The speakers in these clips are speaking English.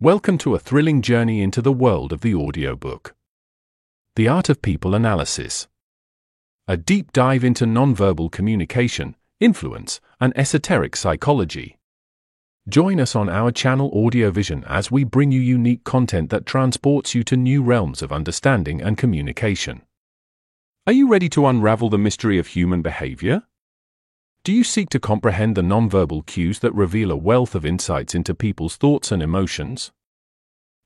Welcome to a thrilling journey into the world of the audiobook. The Art of People Analysis. A deep dive into nonverbal communication, influence, and esoteric psychology. Join us on our channel Audiovision as we bring you unique content that transports you to new realms of understanding and communication. Are you ready to unravel the mystery of human behavior? Do you seek to comprehend the nonverbal cues that reveal a wealth of insights into people's thoughts and emotions?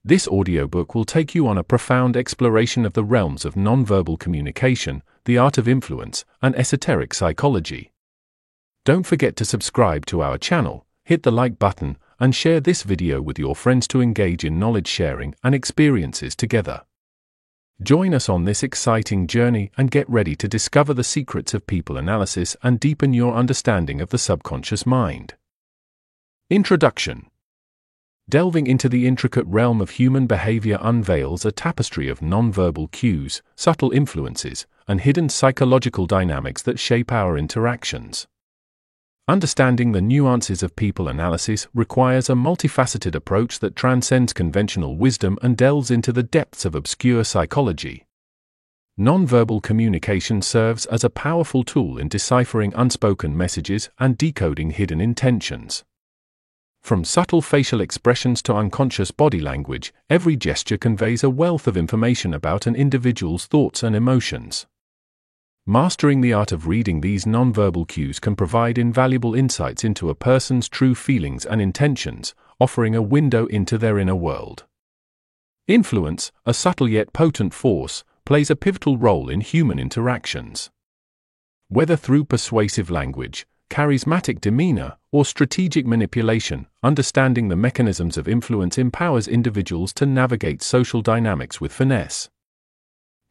This audiobook will take you on a profound exploration of the realms of nonverbal communication, the art of influence, and esoteric psychology. Don't forget to subscribe to our channel, hit the like button, and share this video with your friends to engage in knowledge sharing and experiences together. Join us on this exciting journey and get ready to discover the secrets of people analysis and deepen your understanding of the subconscious mind. Introduction Delving into the intricate realm of human behavior unveils a tapestry of nonverbal cues, subtle influences, and hidden psychological dynamics that shape our interactions. Understanding the nuances of people analysis requires a multifaceted approach that transcends conventional wisdom and delves into the depths of obscure psychology. Nonverbal communication serves as a powerful tool in deciphering unspoken messages and decoding hidden intentions. From subtle facial expressions to unconscious body language, every gesture conveys a wealth of information about an individual's thoughts and emotions. Mastering the art of reading these nonverbal cues can provide invaluable insights into a person's true feelings and intentions, offering a window into their inner world. Influence, a subtle yet potent force, plays a pivotal role in human interactions. Whether through persuasive language, charismatic demeanor, or strategic manipulation, understanding the mechanisms of influence empowers individuals to navigate social dynamics with finesse.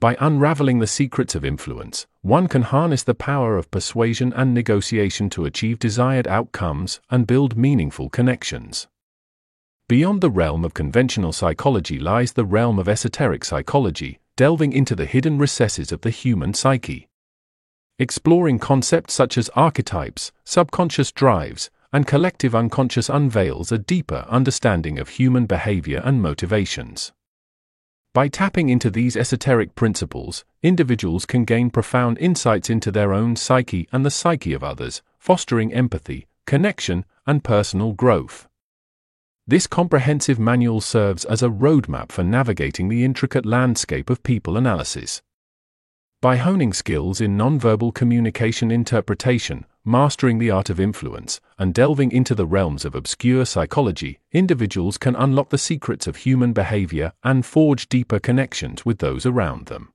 By unraveling the secrets of influence, one can harness the power of persuasion and negotiation to achieve desired outcomes and build meaningful connections. Beyond the realm of conventional psychology lies the realm of esoteric psychology, delving into the hidden recesses of the human psyche. Exploring concepts such as archetypes, subconscious drives, and collective unconscious unveils a deeper understanding of human behavior and motivations. By tapping into these esoteric principles, individuals can gain profound insights into their own psyche and the psyche of others, fostering empathy, connection, and personal growth. This comprehensive manual serves as a roadmap for navigating the intricate landscape of people analysis. By honing skills in nonverbal communication interpretation, mastering the art of influence, and delving into the realms of obscure psychology, individuals can unlock the secrets of human behavior and forge deeper connections with those around them.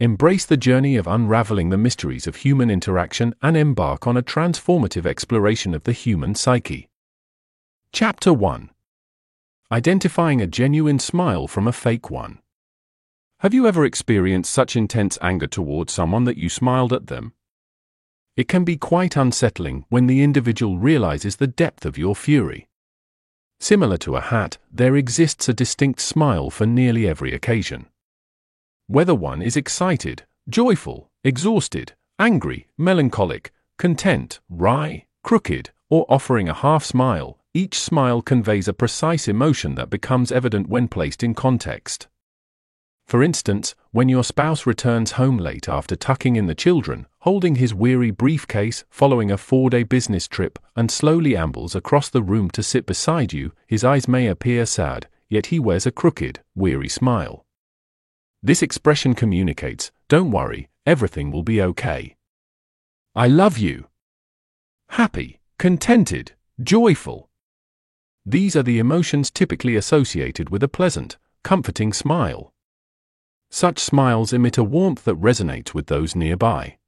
Embrace the journey of unraveling the mysteries of human interaction and embark on a transformative exploration of the human psyche. Chapter 1 Identifying a genuine smile from a fake one. Have you ever experienced such intense anger towards someone that you smiled at them? It can be quite unsettling when the individual realizes the depth of your fury. Similar to a hat, there exists a distinct smile for nearly every occasion. Whether one is excited, joyful, exhausted, angry, melancholic, content, wry, crooked, or offering a half smile, each smile conveys a precise emotion that becomes evident when placed in context. For instance, when your spouse returns home late after tucking in the children, holding his weary briefcase following a four day business trip, and slowly ambles across the room to sit beside you, his eyes may appear sad, yet he wears a crooked, weary smile. This expression communicates, don't worry, everything will be okay. I love you. Happy, contented, joyful. These are the emotions typically associated with a pleasant, comforting smile. Such smiles emit a warmth that resonates with those nearby.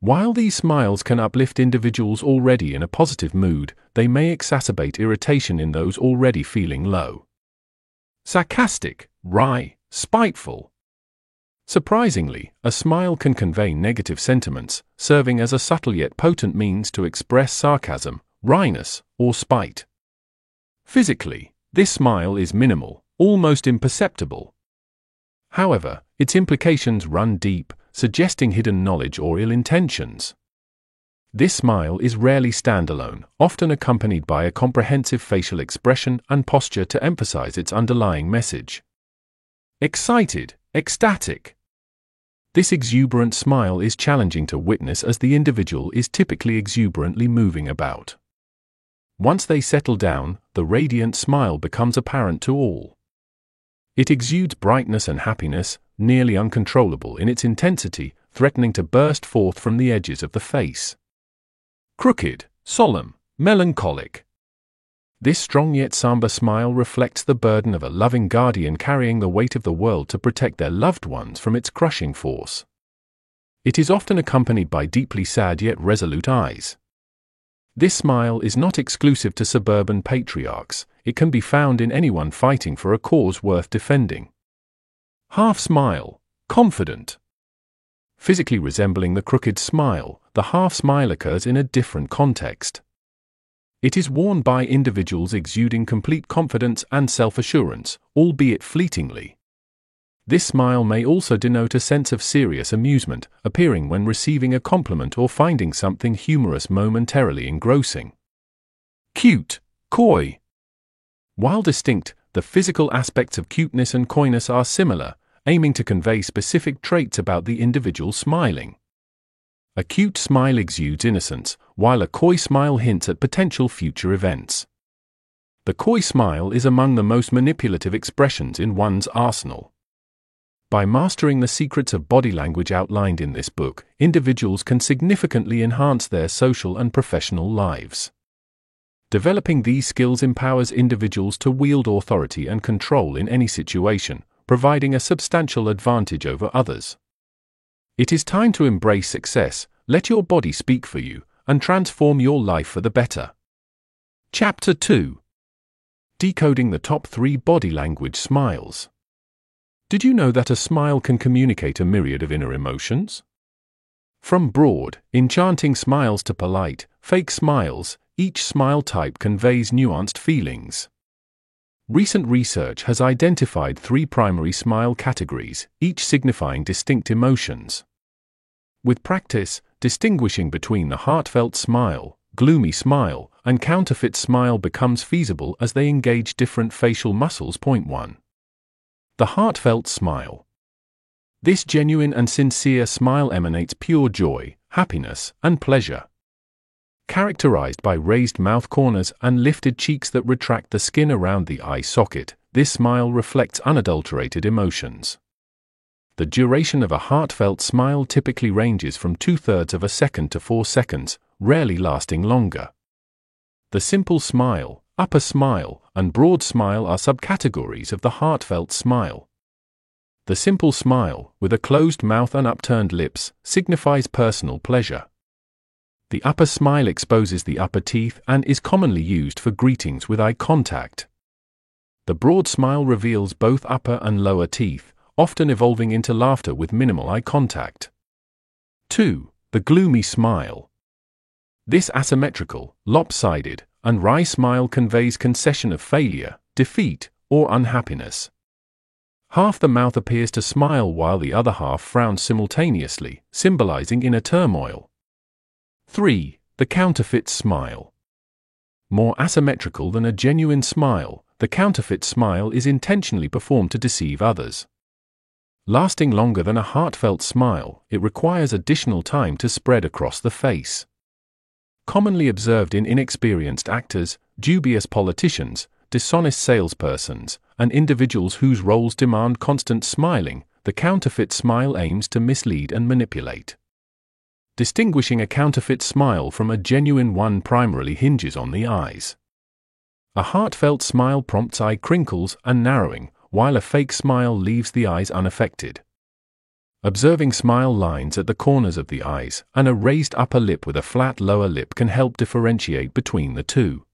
While these smiles can uplift individuals already in a positive mood, they may exacerbate irritation in those already feeling low. Sarcastic, wry, spiteful. Surprisingly, a smile can convey negative sentiments, serving as a subtle yet potent means to express sarcasm, wryness, or spite. Physically, this smile is minimal, almost imperceptible, However, its implications run deep, suggesting hidden knowledge or ill intentions. This smile is rarely standalone, often accompanied by a comprehensive facial expression and posture to emphasize its underlying message. Excited, ecstatic. This exuberant smile is challenging to witness as the individual is typically exuberantly moving about. Once they settle down, the radiant smile becomes apparent to all. It exudes brightness and happiness, nearly uncontrollable in its intensity, threatening to burst forth from the edges of the face. Crooked, solemn, melancholic. This strong yet somber smile reflects the burden of a loving guardian carrying the weight of the world to protect their loved ones from its crushing force. It is often accompanied by deeply sad yet resolute eyes. This smile is not exclusive to suburban patriarchs, it can be found in anyone fighting for a cause worth defending. Half smile, confident. Physically resembling the crooked smile, the half smile occurs in a different context. It is worn by individuals exuding complete confidence and self assurance, albeit fleetingly. This smile may also denote a sense of serious amusement, appearing when receiving a compliment or finding something humorous momentarily engrossing. Cute, coy. While distinct, the physical aspects of cuteness and coyness are similar, aiming to convey specific traits about the individual smiling. A cute smile exudes innocence, while a coy smile hints at potential future events. The coy smile is among the most manipulative expressions in one's arsenal. By mastering the secrets of body language outlined in this book, individuals can significantly enhance their social and professional lives. Developing these skills empowers individuals to wield authority and control in any situation, providing a substantial advantage over others. It is time to embrace success, let your body speak for you, and transform your life for the better. Chapter 2 Decoding the Top 3 Body Language Smiles. Did you know that a smile can communicate a myriad of inner emotions? From broad, enchanting smiles to polite, fake smiles, each smile type conveys nuanced feelings. Recent research has identified three primary smile categories, each signifying distinct emotions. With practice, distinguishing between the heartfelt smile, gloomy smile, and counterfeit smile becomes feasible as they engage different facial muscles. Point 1. The heartfelt smile. This genuine and sincere smile emanates pure joy, happiness, and pleasure characterized by raised mouth corners and lifted cheeks that retract the skin around the eye socket, this smile reflects unadulterated emotions. The duration of a heartfelt smile typically ranges from two thirds of a second to four seconds, rarely lasting longer. The simple smile, upper smile, and broad smile are subcategories of the heartfelt smile. The simple smile, with a closed mouth and upturned lips, signifies personal pleasure. The upper smile exposes the upper teeth and is commonly used for greetings with eye contact. The broad smile reveals both upper and lower teeth, often evolving into laughter with minimal eye contact. 2. The gloomy smile. This asymmetrical, lopsided, and wry smile conveys concession of failure, defeat, or unhappiness. Half the mouth appears to smile while the other half frowns simultaneously, symbolizing inner turmoil. 3. The counterfeit smile. More asymmetrical than a genuine smile, the counterfeit smile is intentionally performed to deceive others. Lasting longer than a heartfelt smile, it requires additional time to spread across the face. Commonly observed in inexperienced actors, dubious politicians, dishonest salespersons, and individuals whose roles demand constant smiling, the counterfeit smile aims to mislead and manipulate. Distinguishing a counterfeit smile from a genuine one primarily hinges on the eyes. A heartfelt smile prompts eye crinkles and narrowing, while a fake smile leaves the eyes unaffected. Observing smile lines at the corners of the eyes and a raised upper lip with a flat lower lip can help differentiate between the two.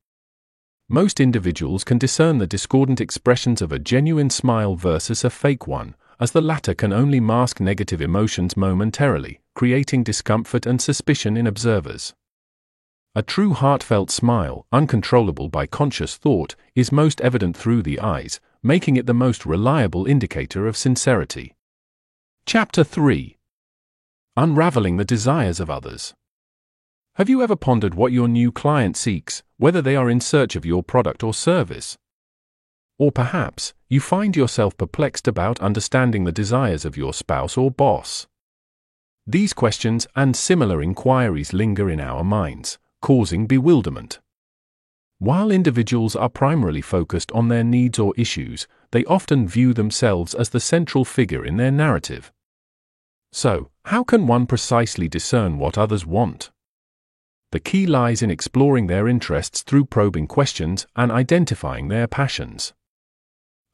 Most individuals can discern the discordant expressions of a genuine smile versus a fake one, as the latter can only mask negative emotions momentarily, creating discomfort and suspicion in observers. A true heartfelt smile, uncontrollable by conscious thought, is most evident through the eyes, making it the most reliable indicator of sincerity. Chapter 3 Unraveling the Desires of Others. Have you ever pondered what your new client seeks, whether they are in search of your product or service? Or perhaps you find yourself perplexed about understanding the desires of your spouse or boss. These questions and similar inquiries linger in our minds, causing bewilderment. While individuals are primarily focused on their needs or issues, they often view themselves as the central figure in their narrative. So, how can one precisely discern what others want? The key lies in exploring their interests through probing questions and identifying their passions.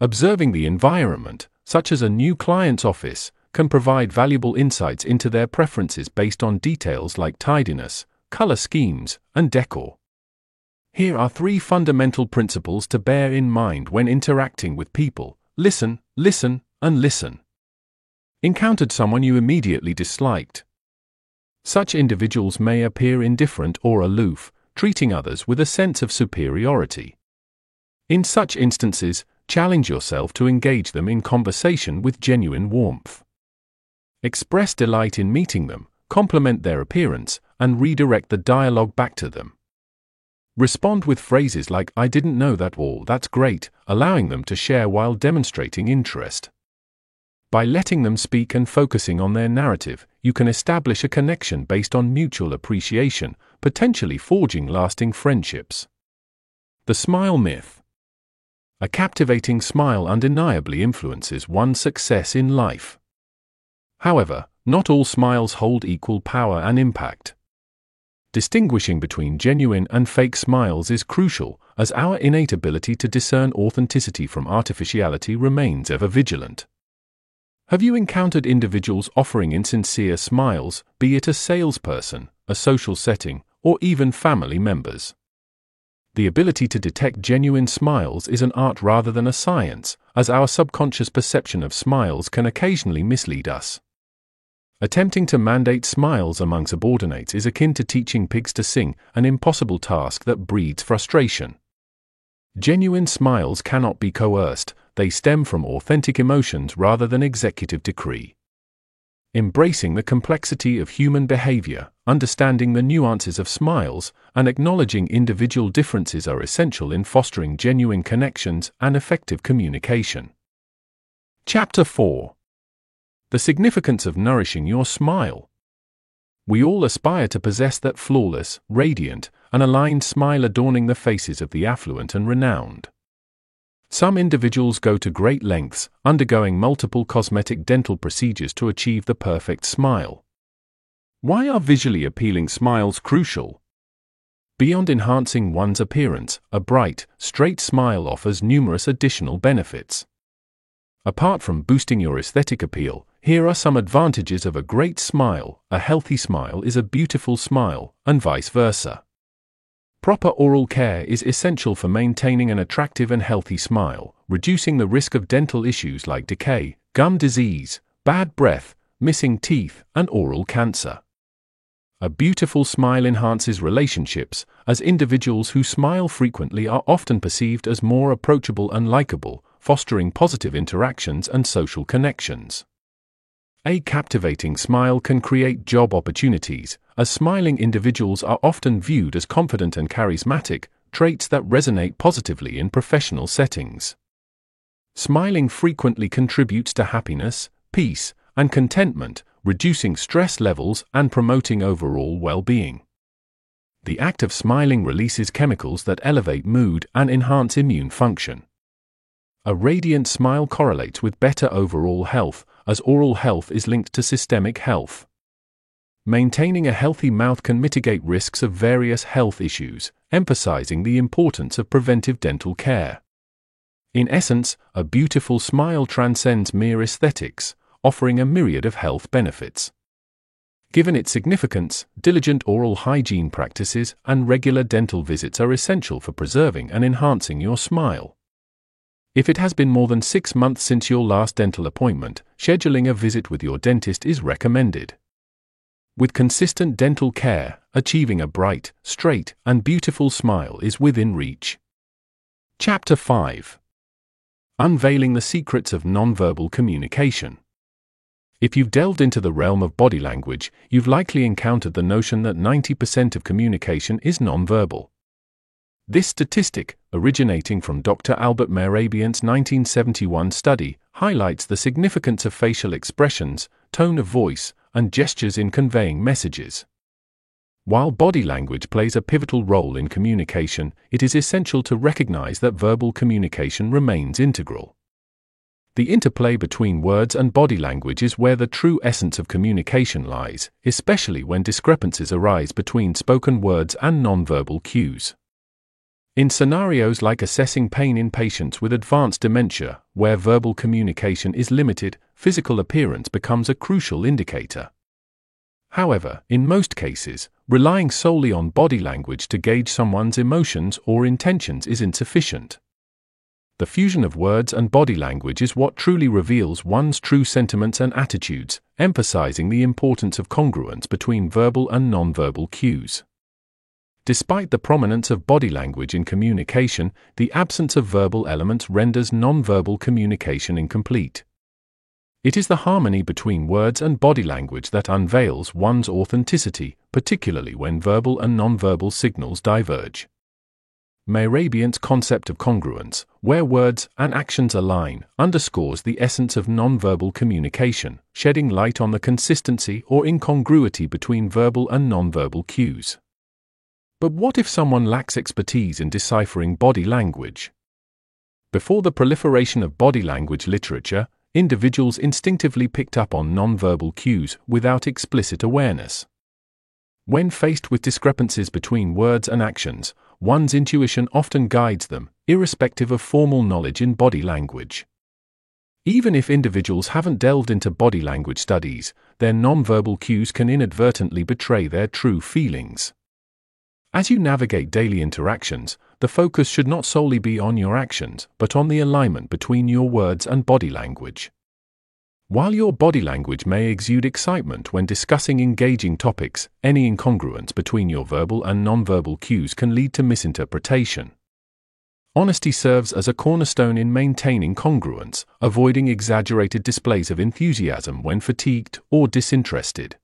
Observing the environment, such as a new client's office, can provide valuable insights into their preferences based on details like tidiness, color schemes, and decor. Here are three fundamental principles to bear in mind when interacting with people listen, listen, and listen. Encountered someone you immediately disliked. Such individuals may appear indifferent or aloof, treating others with a sense of superiority. In such instances, challenge yourself to engage them in conversation with genuine warmth. Express delight in meeting them, compliment their appearance, and redirect the dialogue back to them. Respond with phrases like, I didn't know that or that's great, allowing them to share while demonstrating interest. By letting them speak and focusing on their narrative, you can establish a connection based on mutual appreciation, potentially forging lasting friendships. The Smile Myth A captivating smile undeniably influences one's success in life. However, not all smiles hold equal power and impact. Distinguishing between genuine and fake smiles is crucial, as our innate ability to discern authenticity from artificiality remains ever vigilant. Have you encountered individuals offering insincere smiles, be it a salesperson, a social setting, or even family members? The ability to detect genuine smiles is an art rather than a science, as our subconscious perception of smiles can occasionally mislead us. Attempting to mandate smiles among subordinates is akin to teaching pigs to sing, an impossible task that breeds frustration. Genuine smiles cannot be coerced, they stem from authentic emotions rather than executive decree. Embracing the complexity of human behavior, understanding the nuances of smiles, and acknowledging individual differences are essential in fostering genuine connections and effective communication. Chapter 4 The Significance of Nourishing Your Smile. We all aspire to possess that flawless, radiant, and aligned smile adorning the faces of the affluent and renowned. Some individuals go to great lengths, undergoing multiple cosmetic dental procedures to achieve the perfect smile. Why are visually appealing smiles crucial? Beyond enhancing one's appearance, a bright, straight smile offers numerous additional benefits. Apart from boosting your aesthetic appeal, here are some advantages of a great smile. A healthy smile is a beautiful smile, and vice versa. Proper oral care is essential for maintaining an attractive and healthy smile, reducing the risk of dental issues like decay, gum disease, bad breath, missing teeth, and oral cancer. A beautiful smile enhances relationships, as individuals who smile frequently are often perceived as more approachable and likable, fostering positive interactions and social connections. A captivating smile can create job opportunities, as smiling individuals are often viewed as confident and charismatic, traits that resonate positively in professional settings. Smiling frequently contributes to happiness, peace, and contentment, reducing stress levels and promoting overall well being. The act of smiling releases chemicals that elevate mood and enhance immune function. A radiant smile correlates with better overall health, as oral health is linked to systemic health. Maintaining a healthy mouth can mitigate risks of various health issues, emphasizing the importance of preventive dental care. In essence, a beautiful smile transcends mere aesthetics, offering a myriad of health benefits. Given its significance, diligent oral hygiene practices and regular dental visits are essential for preserving and enhancing your smile. If it has been more than six months since your last dental appointment, scheduling a visit with your dentist is recommended. With consistent dental care, achieving a bright, straight, and beautiful smile is within reach. Chapter 5 Unveiling the Secrets of Nonverbal Communication. If you've delved into the realm of body language, you've likely encountered the notion that 90% of communication is nonverbal. This statistic, originating from Dr. Albert Mehrabian's 1971 study, highlights the significance of facial expressions, tone of voice, and gestures in conveying messages. While body language plays a pivotal role in communication, it is essential to recognize that verbal communication remains integral. The interplay between words and body language is where the true essence of communication lies, especially when discrepancies arise between spoken words and nonverbal cues. In scenarios like assessing pain in patients with advanced dementia, where verbal communication is limited, physical appearance becomes a crucial indicator. However, in most cases, relying solely on body language to gauge someone's emotions or intentions is insufficient. The fusion of words and body language is what truly reveals one's true sentiments and attitudes, emphasizing the importance of congruence between verbal and nonverbal cues. Despite the prominence of body language in communication, the absence of verbal elements renders nonverbal communication incomplete. It is the harmony between words and body language that unveils one's authenticity, particularly when verbal and nonverbal signals diverge. Mehrabian's concept of congruence, where words and actions align, underscores the essence of nonverbal communication, shedding light on the consistency or incongruity between verbal and nonverbal cues. But what if someone lacks expertise in deciphering body language? Before the proliferation of body language literature, individuals instinctively picked up on nonverbal cues without explicit awareness. When faced with discrepancies between words and actions, one's intuition often guides them, irrespective of formal knowledge in body language. Even if individuals haven't delved into body language studies, their nonverbal cues can inadvertently betray their true feelings. As you navigate daily interactions, the focus should not solely be on your actions, but on the alignment between your words and body language. While your body language may exude excitement when discussing engaging topics, any incongruence between your verbal and nonverbal cues can lead to misinterpretation. Honesty serves as a cornerstone in maintaining congruence, avoiding exaggerated displays of enthusiasm when fatigued or disinterested.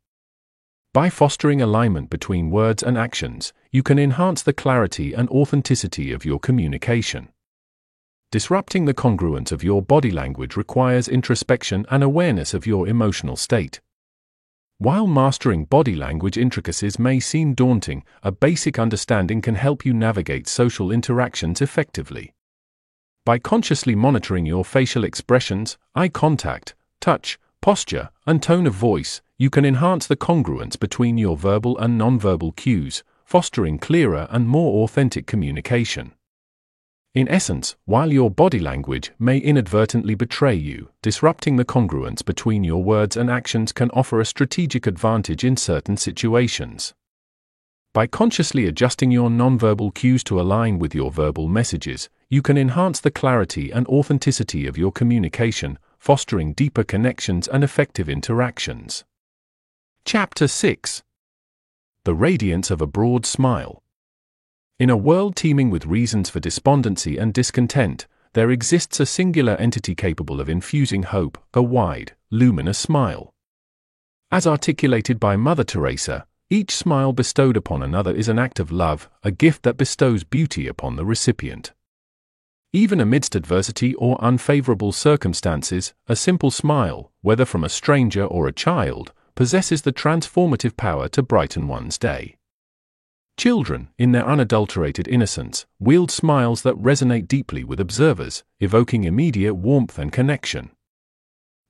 By fostering alignment between words and actions, you can enhance the clarity and authenticity of your communication. Disrupting the congruence of your body language requires introspection and awareness of your emotional state. While mastering body language intricacies may seem daunting, a basic understanding can help you navigate social interactions effectively. By consciously monitoring your facial expressions, eye contact, touch, posture, and tone of voice, you can enhance the congruence between your verbal and nonverbal cues, fostering clearer and more authentic communication. In essence, while your body language may inadvertently betray you, disrupting the congruence between your words and actions can offer a strategic advantage in certain situations. By consciously adjusting your nonverbal cues to align with your verbal messages, you can enhance the clarity and authenticity of your communication, fostering deeper connections and effective interactions. Chapter 6 The Radiance of a Broad Smile. In a world teeming with reasons for despondency and discontent, there exists a singular entity capable of infusing hope, a wide, luminous smile. As articulated by Mother Teresa, each smile bestowed upon another is an act of love, a gift that bestows beauty upon the recipient. Even amidst adversity or unfavorable circumstances, a simple smile, whether from a stranger or a child, possesses the transformative power to brighten one's day. Children, in their unadulterated innocence, wield smiles that resonate deeply with observers, evoking immediate warmth and connection.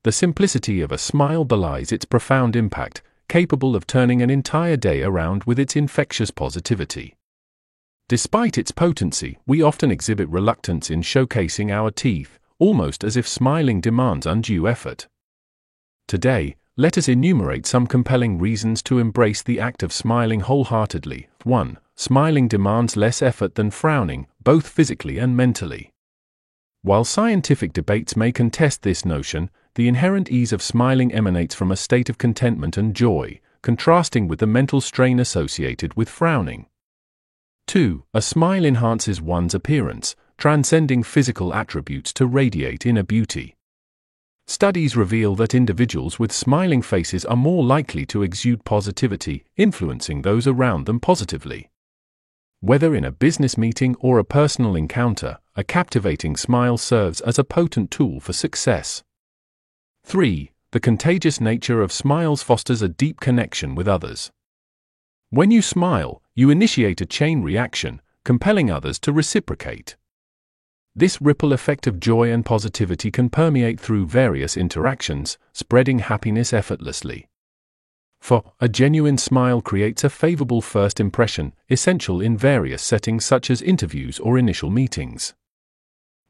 The simplicity of a smile belies its profound impact, capable of turning an entire day around with its infectious positivity. Despite its potency, we often exhibit reluctance in showcasing our teeth, almost as if smiling demands undue effort. Today, let us enumerate some compelling reasons to embrace the act of smiling wholeheartedly. 1. Smiling demands less effort than frowning, both physically and mentally. While scientific debates may contest this notion, the inherent ease of smiling emanates from a state of contentment and joy, contrasting with the mental strain associated with frowning. 2. A smile enhances one's appearance, transcending physical attributes to radiate inner beauty. Studies reveal that individuals with smiling faces are more likely to exude positivity, influencing those around them positively. Whether in a business meeting or a personal encounter, a captivating smile serves as a potent tool for success. 3. The contagious nature of smiles fosters a deep connection with others. When you smile, you initiate a chain reaction, compelling others to reciprocate. This ripple effect of joy and positivity can permeate through various interactions, spreading happiness effortlessly. Four, a genuine smile creates a favorable first impression, essential in various settings such as interviews or initial meetings.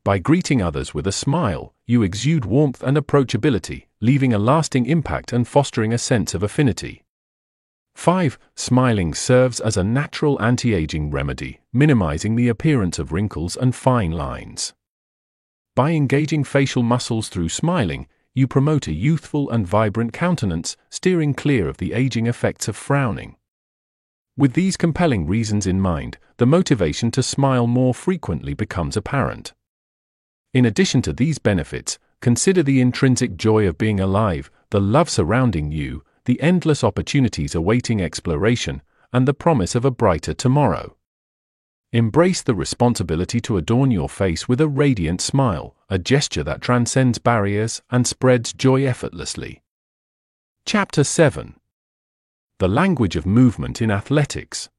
By greeting others with a smile, you exude warmth and approachability, leaving a lasting impact and fostering a sense of affinity. 5. Smiling serves as a natural anti aging remedy, minimizing the appearance of wrinkles and fine lines. By engaging facial muscles through smiling, you promote a youthful and vibrant countenance, steering clear of the aging effects of frowning. With these compelling reasons in mind, the motivation to smile more frequently becomes apparent. In addition to these benefits, consider the intrinsic joy of being alive, the love surrounding you, the endless opportunities awaiting exploration, and the promise of a brighter tomorrow. Embrace the responsibility to adorn your face with a radiant smile, a gesture that transcends barriers and spreads joy effortlessly. Chapter 7 The Language of Movement in Athletics.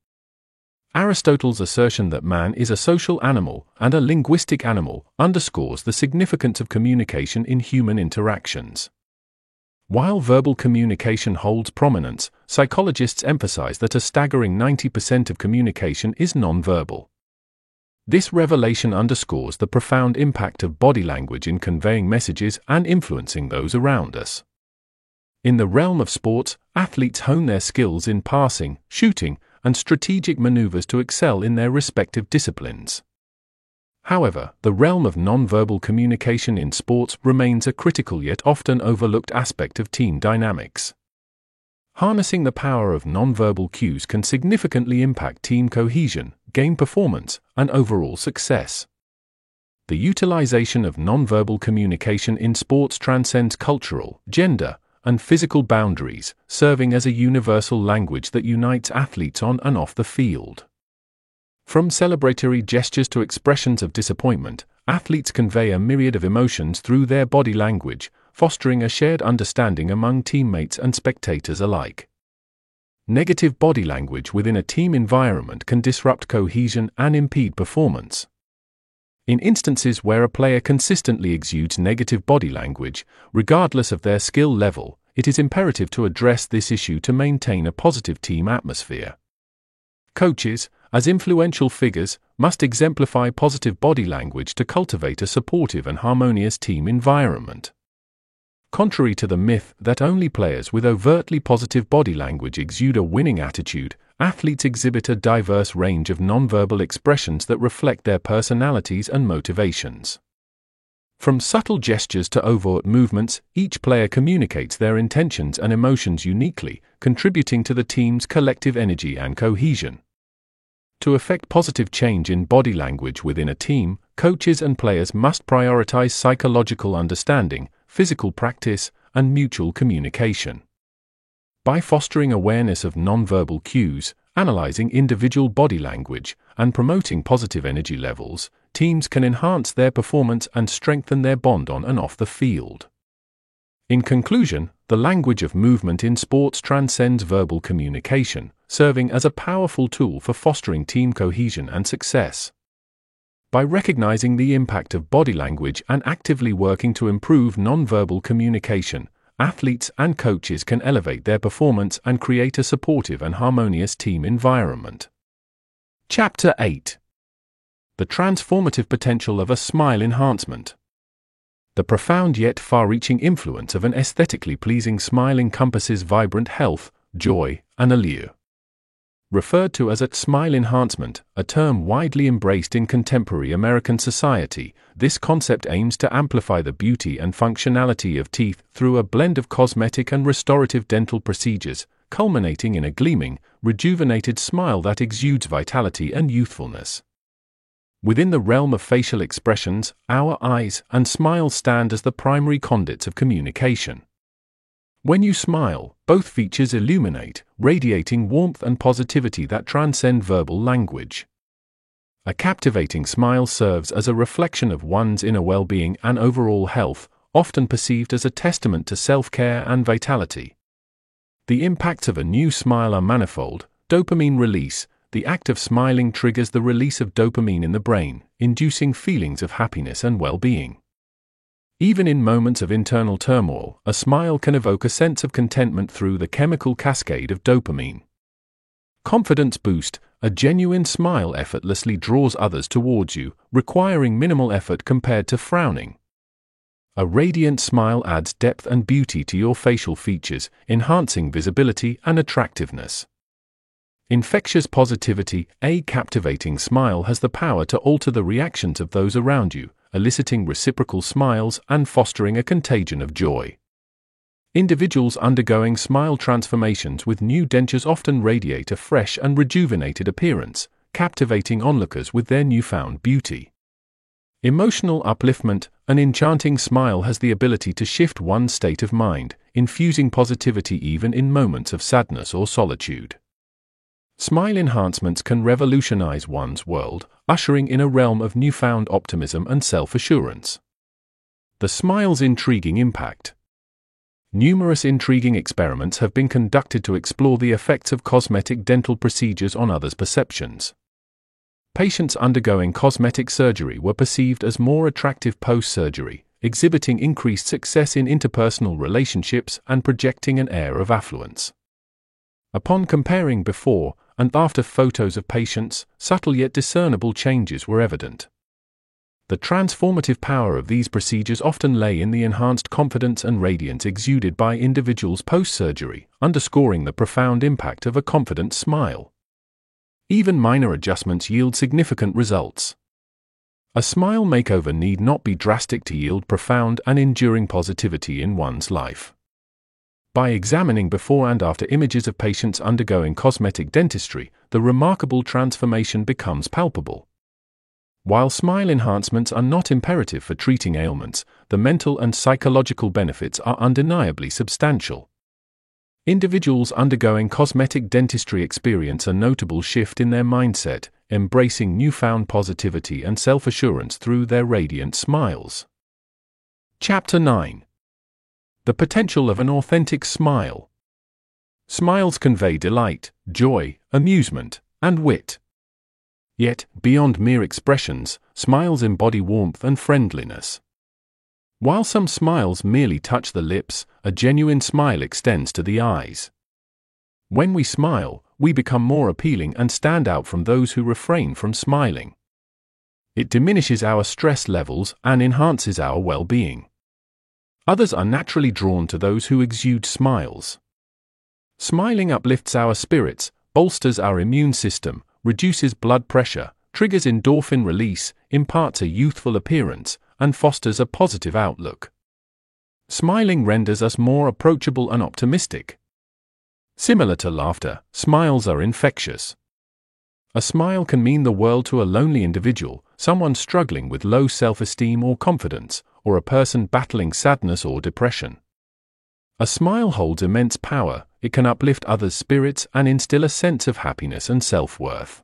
Aristotle's assertion that man is a social animal and a linguistic animal underscores the significance of communication in human interactions. While verbal communication holds prominence, psychologists emphasize that a staggering 90% of communication is nonverbal. This revelation underscores the profound impact of body language in conveying messages and influencing those around us. In the realm of sports, athletes hone their skills in passing, shooting, and strategic maneuvers to excel in their respective disciplines. However, the realm of nonverbal communication in sports remains a critical yet often overlooked aspect of team dynamics. Harnessing the power of nonverbal cues can significantly impact team cohesion, game performance, and overall success. The utilization of nonverbal communication in sports transcends cultural, gender, and physical boundaries, serving as a universal language that unites athletes on and off the field. From celebratory gestures to expressions of disappointment, athletes convey a myriad of emotions through their body language, fostering a shared understanding among teammates and spectators alike. Negative body language within a team environment can disrupt cohesion and impede performance. In instances where a player consistently exudes negative body language, regardless of their skill level, it is imperative to address this issue to maintain a positive team atmosphere. Coaches, as influential figures, must exemplify positive body language to cultivate a supportive and harmonious team environment. Contrary to the myth that only players with overtly positive body language exude a winning attitude, athletes exhibit a diverse range of nonverbal expressions that reflect their personalities and motivations. From subtle gestures to overt movements, each player communicates their intentions and emotions uniquely, contributing to the team's collective energy and cohesion. To effect positive change in body language within a team, coaches and players must prioritize psychological understanding, physical practice, and mutual communication. By fostering awareness of nonverbal cues, analyzing individual body language, and promoting positive energy levels, teams can enhance their performance and strengthen their bond on and off the field. In conclusion, the language of movement in sports transcends verbal communication, serving as a powerful tool for fostering team cohesion and success. By recognizing the impact of body language and actively working to improve nonverbal communication, athletes and coaches can elevate their performance and create a supportive and harmonious team environment. Chapter 8 The Transformative Potential of a Smile Enhancement. The profound yet far reaching influence of an aesthetically pleasing smile encompasses vibrant health, joy, and allure. Referred to as a smile enhancement, a term widely embraced in contemporary American society, this concept aims to amplify the beauty and functionality of teeth through a blend of cosmetic and restorative dental procedures, culminating in a gleaming, rejuvenated smile that exudes vitality and youthfulness. Within the realm of facial expressions, our eyes and smiles stand as the primary conduits of communication. When you smile, both features illuminate, radiating warmth and positivity that transcend verbal language. A captivating smile serves as a reflection of one's inner well being and overall health, often perceived as a testament to self care and vitality. The impacts of a new smile are manifold. Dopamine release The act of smiling triggers the release of dopamine in the brain, inducing feelings of happiness and well being. Even in moments of internal turmoil, a smile can evoke a sense of contentment through the chemical cascade of dopamine. Confidence boost A genuine smile effortlessly draws others towards you, requiring minimal effort compared to frowning. A radiant smile adds depth and beauty to your facial features, enhancing visibility and attractiveness. Infectious positivity A captivating smile has the power to alter the reactions of those around you, eliciting reciprocal smiles and fostering a contagion of joy. Individuals undergoing smile transformations with new dentures often radiate a fresh and rejuvenated appearance, captivating onlookers with their newfound beauty. Emotional upliftment An enchanting smile has the ability to shift one's state of mind, infusing positivity even in moments of sadness or solitude. Smile enhancements can revolutionize one's world, ushering in a realm of newfound optimism and self assurance. The smile's intriguing impact. Numerous intriguing experiments have been conducted to explore the effects of cosmetic dental procedures on others' perceptions. Patients undergoing cosmetic surgery were perceived as more attractive post surgery, exhibiting increased success in interpersonal relationships and projecting an air of affluence. Upon comparing before and after photos of patients, subtle yet discernible changes were evident. The transformative power of these procedures often lay in the enhanced confidence and radiance exuded by individuals post surgery, underscoring the profound impact of a confident smile. Even minor adjustments yield significant results. A smile makeover need not be drastic to yield profound and enduring positivity in one's life. By examining before and after images of patients undergoing cosmetic dentistry, the remarkable transformation becomes palpable. While smile enhancements are not imperative for treating ailments, the mental and psychological benefits are undeniably substantial. Individuals undergoing cosmetic dentistry experience a notable shift in their mindset, embracing newfound positivity and self assurance through their radiant smiles. Chapter 9 The Potential of an Authentic Smile. Smiles convey delight, joy, amusement, and wit. Yet, beyond mere expressions, smiles embody warmth and friendliness. While some smiles merely touch the lips, a genuine smile extends to the eyes. When we smile, we become more appealing and stand out from those who refrain from smiling. It diminishes our stress levels and enhances our well being. Others are naturally drawn to those who exude smiles. Smiling uplifts our spirits, bolsters our immune system, reduces blood pressure, triggers endorphin release, imparts a youthful appearance, and fosters a positive outlook. Smiling renders us more approachable and optimistic. Similar to laughter, smiles are infectious. A smile can mean the world to a lonely individual, someone struggling with low self esteem or confidence, or a person battling sadness or depression. A smile holds immense power, it can uplift others' spirits and instill a sense of happiness and self worth.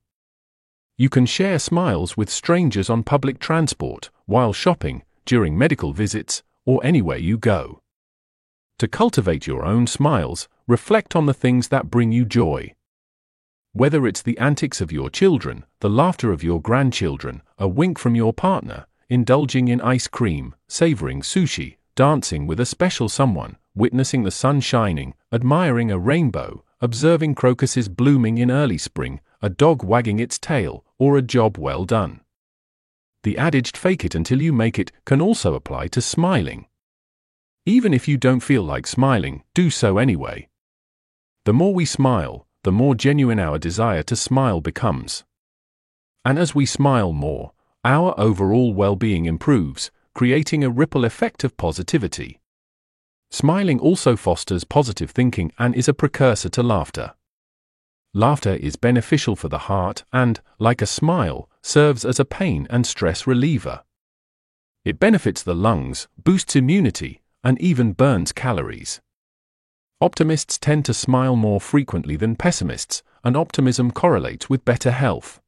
You can share smiles with strangers on public transport, while shopping, during medical visits, or anywhere you go. To cultivate your own smiles, reflect on the things that bring you joy. Whether it's the antics of your children, the laughter of your grandchildren, a wink from your partner, indulging in ice cream, savoring sushi, dancing with a special someone, witnessing the sun shining, admiring a rainbow, observing crocuses blooming in early spring, a dog wagging its tail, or a job well done. The adage fake it until you make it can also apply to smiling. Even if you don't feel like smiling, do so anyway. The more we smile, the more genuine our desire to smile becomes. And as we smile more, our overall well being improves, creating a ripple effect of positivity. Smiling also fosters positive thinking and is a precursor to laughter. Laughter is beneficial for the heart and, like a smile, serves as a pain and stress reliever. It benefits the lungs, boosts immunity, and even burns calories. Optimists tend to smile more frequently than pessimists, and optimism correlates with better health.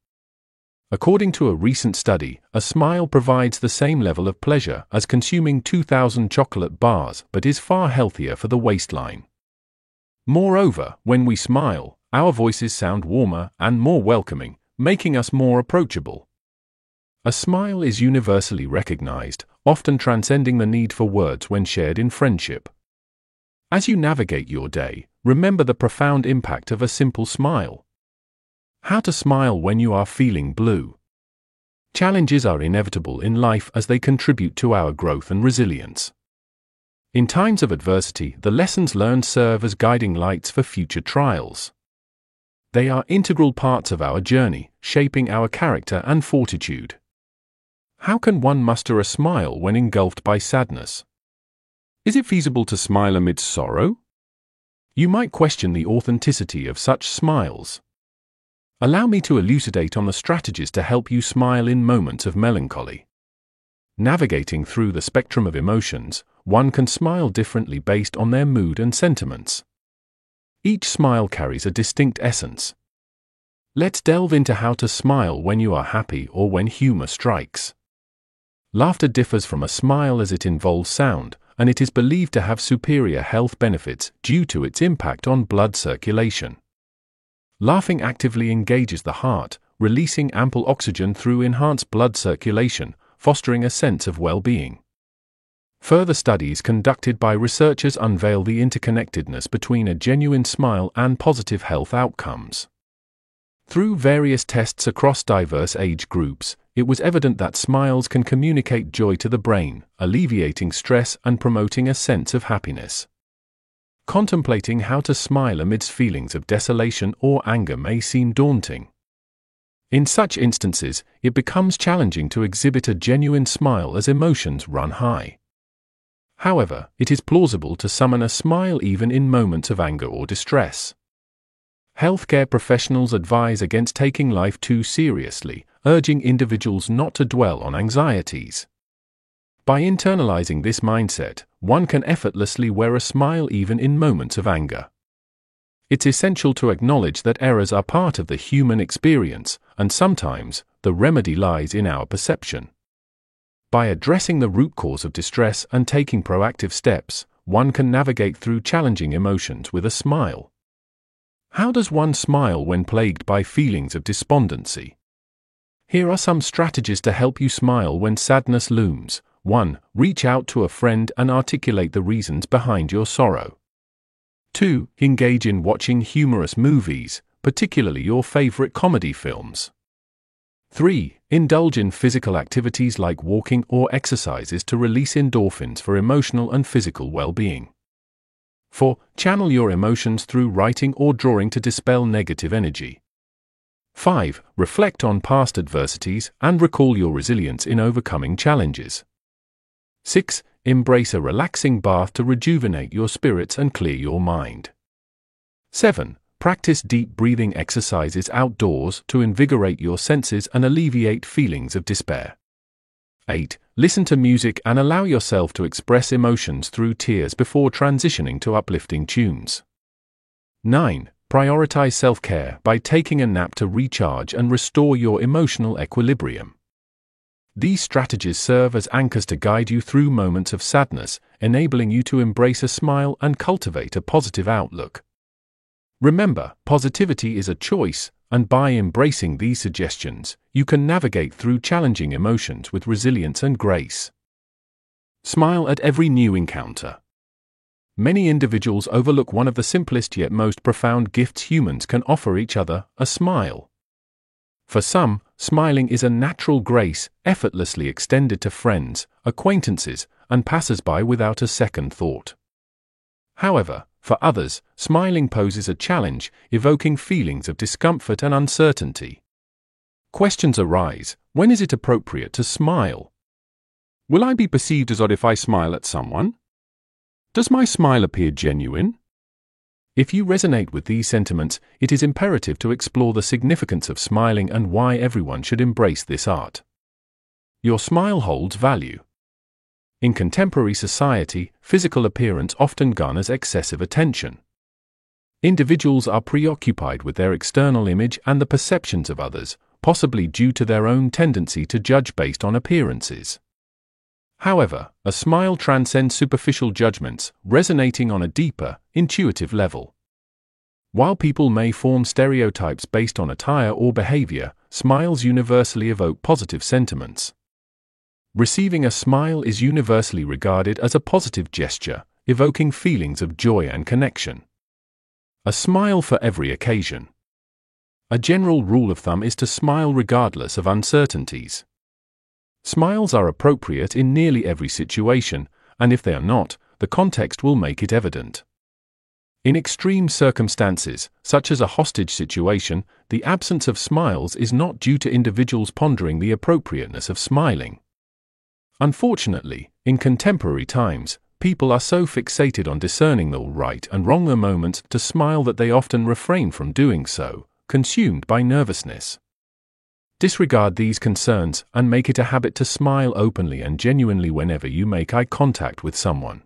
According to a recent study, a smile provides the same level of pleasure as consuming 2,000 chocolate bars but is far healthier for the waistline. Moreover, when we smile, our voices sound warmer and more welcoming, making us more approachable. A smile is universally recognized, often transcending the need for words when shared in friendship. As you navigate your day, remember the profound impact of a simple smile. How to smile when you are feeling blue. Challenges are inevitable in life as they contribute to our growth and resilience. In times of adversity, the lessons learned serve as guiding lights for future trials. They are integral parts of our journey, shaping our character and fortitude. How can one muster a smile when engulfed by sadness? Is it feasible to smile amidst sorrow? You might question the authenticity of such smiles. Allow me to elucidate on the strategies to help you smile in moments of melancholy. Navigating through the spectrum of emotions, one can smile differently based on their mood and sentiments. Each smile carries a distinct essence. Let's delve into how to smile when you are happy or when humor strikes. Laughter differs from a smile as it involves sound, and it is believed to have superior health benefits due to its impact on blood circulation. Laughing actively engages the heart, releasing ample oxygen through enhanced blood circulation, fostering a sense of well being. Further studies conducted by researchers unveil the interconnectedness between a genuine smile and positive health outcomes. Through various tests across diverse age groups, it was evident that smiles can communicate joy to the brain, alleviating stress and promoting a sense of happiness. Contemplating how to smile amidst feelings of desolation or anger may seem daunting. In such instances, it becomes challenging to exhibit a genuine smile as emotions run high. However, it is plausible to summon a smile even in moments of anger or distress. Healthcare professionals advise against taking life too seriously, urging individuals not to dwell on anxieties. By internalizing this mindset, one can effortlessly wear a smile even in moments of anger. It's essential to acknowledge that errors are part of the human experience, and sometimes, the remedy lies in our perception. By addressing the root cause of distress and taking proactive steps, one can navigate through challenging emotions with a smile. How does one smile when plagued by feelings of despondency? Here are some strategies to help you smile when sadness looms. 1. Reach out to a friend and articulate the reasons behind your sorrow. 2. Engage in watching humorous movies, particularly your favorite comedy films. 3. Indulge in physical activities like walking or exercises to release endorphins for emotional and physical well being. 4. Channel your emotions through writing or drawing to dispel negative energy. 5. Reflect on past adversities and recall your resilience in overcoming challenges. 6. Embrace a relaxing bath to rejuvenate your spirits and clear your mind. 7. Practice deep breathing exercises outdoors to invigorate your senses and alleviate feelings of despair. 8. Listen to music and allow yourself to express emotions through tears before transitioning to uplifting tunes. 9. Prioritize self care by taking a nap to recharge and restore your emotional equilibrium. These strategies serve as anchors to guide you through moments of sadness, enabling you to embrace a smile and cultivate a positive outlook. Remember, positivity is a choice, and by embracing these suggestions, you can navigate through challenging emotions with resilience and grace. Smile at every new encounter. Many individuals overlook one of the simplest yet most profound gifts humans can offer each other a smile. For some, smiling is a natural grace, effortlessly extended to friends, acquaintances, and passers by without a second thought. However, for others, smiling poses a challenge, evoking feelings of discomfort and uncertainty. Questions arise when is it appropriate to smile? Will I be perceived as odd if I smile at someone? Does my smile appear genuine? If you resonate with these sentiments, it is imperative to explore the significance of smiling and why everyone should embrace this art. Your smile holds value. In contemporary society, physical appearance often garners excessive attention. Individuals are preoccupied with their external image and the perceptions of others, possibly due to their own tendency to judge based on appearances. However, a smile transcends superficial judgments, resonating on a deeper, intuitive level. While people may form stereotypes based on attire or behavior, smiles universally evoke positive sentiments. Receiving a smile is universally regarded as a positive gesture, evoking feelings of joy and connection. A smile for every occasion. A general rule of thumb is to smile regardless of uncertainties. Smiles are appropriate in nearly every situation, and if they are not, the context will make it evident. In extreme circumstances, such as a hostage situation, the absence of smiles is not due to individuals pondering the appropriateness of smiling. Unfortunately, in contemporary times, people are so fixated on discerning the right and wrong moments to smile that they often refrain from doing so, consumed by nervousness. Disregard these concerns and make it a habit to smile openly and genuinely whenever you make eye contact with someone.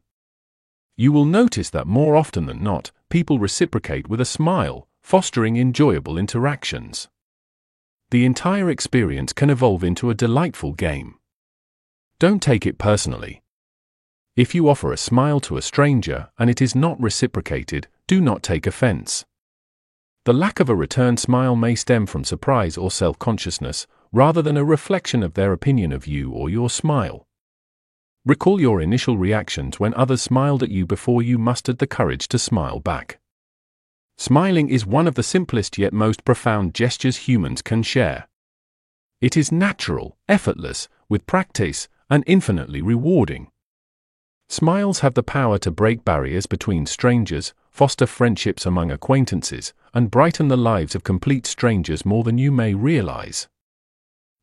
You will notice that more often than not, people reciprocate with a smile, fostering enjoyable interactions. The entire experience can evolve into a delightful game. Don't take it personally. If you offer a smile to a stranger and it is not reciprocated, do not take offense. The lack of a return smile may stem from surprise or self consciousness, rather than a reflection of their opinion of you or your smile. Recall your initial reactions when others smiled at you before you mustered the courage to smile back. Smiling is one of the simplest yet most profound gestures humans can share. It is natural, effortless, with practice, and infinitely rewarding. Smiles have the power to break barriers between strangers, foster friendships among acquaintances, and brighten the lives of complete strangers more than you may realize.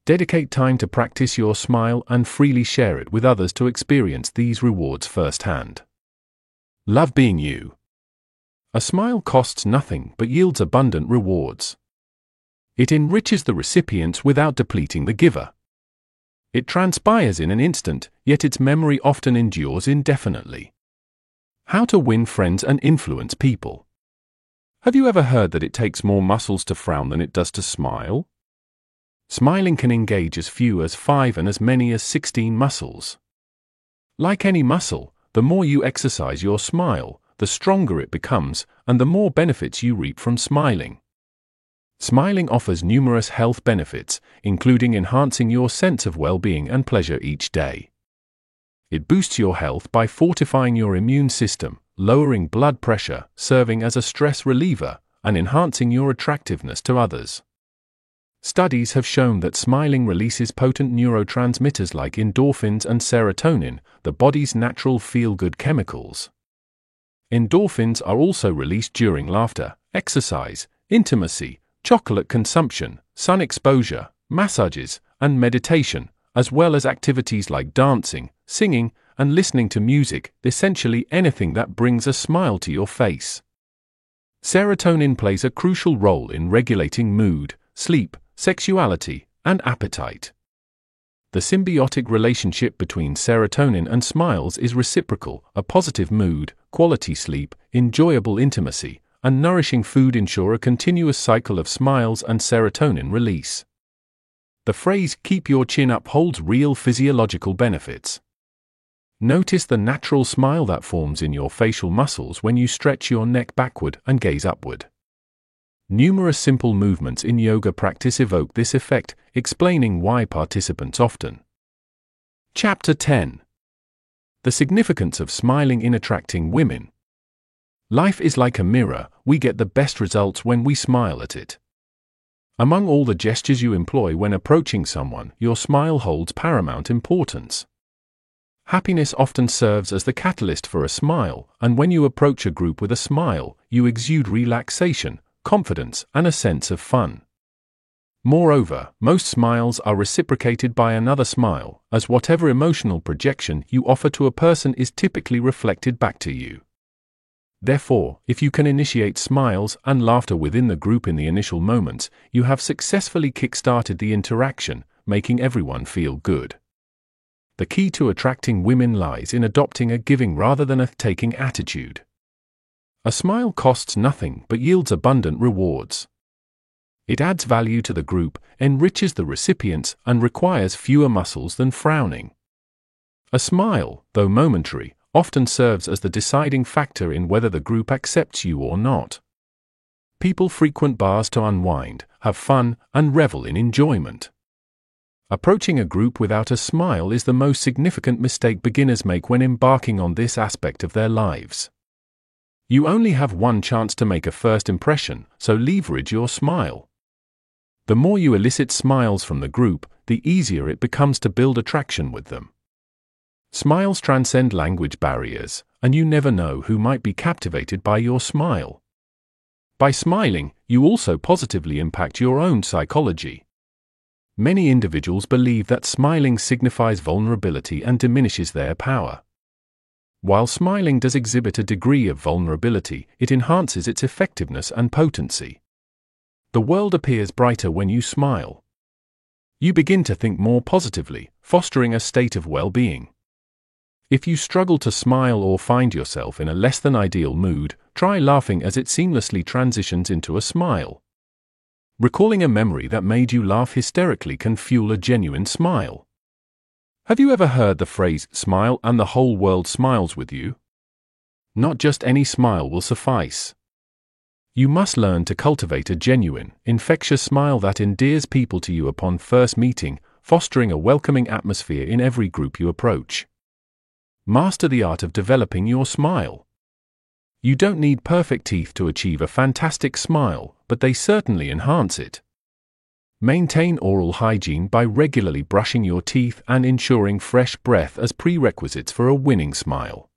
Dedicate time to practice your smile and freely share it with others to experience these rewards firsthand. Love being you. A smile costs nothing but yields abundant rewards. It enriches the recipients without depleting the giver. It transpires in an instant, yet its memory often endures indefinitely. How to win friends and influence people. Have you ever heard that it takes more muscles to frown than it does to smile? Smiling can engage as few as 5 and as many as 16 muscles. Like any muscle, the more you exercise your smile, the stronger it becomes, and the more benefits you reap from smiling. Smiling offers numerous health benefits, including enhancing your sense of well being and pleasure each day. It boosts your health by fortifying your immune system, lowering blood pressure, serving as a stress reliever, and enhancing your attractiveness to others. Studies have shown that smiling releases potent neurotransmitters like endorphins and serotonin, the body's natural feel good chemicals. Endorphins are also released during laughter, exercise, intimacy, chocolate consumption, sun exposure, massages, and meditation, as well as activities like dancing, singing, and listening to music, essentially anything that brings a smile to your face. Serotonin plays a crucial role in regulating mood, sleep, sexuality, and appetite. The symbiotic relationship between serotonin and smiles is reciprocal. A positive mood, quality sleep, enjoyable intimacy, and nourishing food ensure a continuous cycle of smiles and serotonin release. The phrase keep your chin up holds real physiological benefits. Notice the natural smile that forms in your facial muscles when you stretch your neck backward and gaze upward. Numerous simple movements in yoga practice evoke this effect, explaining why participants often. Chapter 10 The Significance of Smiling in Attracting Women. Life is like a mirror, we get the best results when we smile at it. Among all the gestures you employ when approaching someone, your smile holds paramount importance. Happiness often serves as the catalyst for a smile, and when you approach a group with a smile, you exude relaxation, confidence, and a sense of fun. Moreover, most smiles are reciprocated by another smile, as whatever emotional projection you offer to a person is typically reflected back to you. Therefore, if you can initiate smiles and laughter within the group in the initial moments, you have successfully kick-started the interaction, making everyone feel good. The key to attracting women lies in adopting a giving rather than a taking attitude. A smile costs nothing but yields abundant rewards. It adds value to the group, enriches the recipients, and requires fewer muscles than frowning. A smile, though momentary, often serves as the deciding factor in whether the group accepts you or not. People frequent bars to unwind, have fun, and revel in enjoyment. Approaching a group without a smile is the most significant mistake beginners make when embarking on this aspect of their lives. You only have one chance to make a first impression, so leverage your smile. The more you elicit smiles from the group, the easier it becomes to build attraction with them. Smiles transcend language barriers, and you never know who might be captivated by your smile. By smiling, you also positively impact your own psychology. Many individuals believe that smiling signifies vulnerability and diminishes their power. While smiling does exhibit a degree of vulnerability, it enhances its effectiveness and potency. The world appears brighter when you smile. You begin to think more positively, fostering a state of well being. If you struggle to smile or find yourself in a less than ideal mood, try laughing as it seamlessly transitions into a smile. Recalling a memory that made you laugh hysterically can fuel a genuine smile. Have you ever heard the phrase, smile and the whole world smiles with you? Not just any smile will suffice. You must learn to cultivate a genuine, infectious smile that endears people to you upon first meeting, fostering a welcoming atmosphere in every group you approach. Master the art of developing your smile. You don't need perfect teeth to achieve a fantastic smile, but they certainly enhance it. Maintain oral hygiene by regularly brushing your teeth and ensuring fresh breath as prerequisites for a winning smile.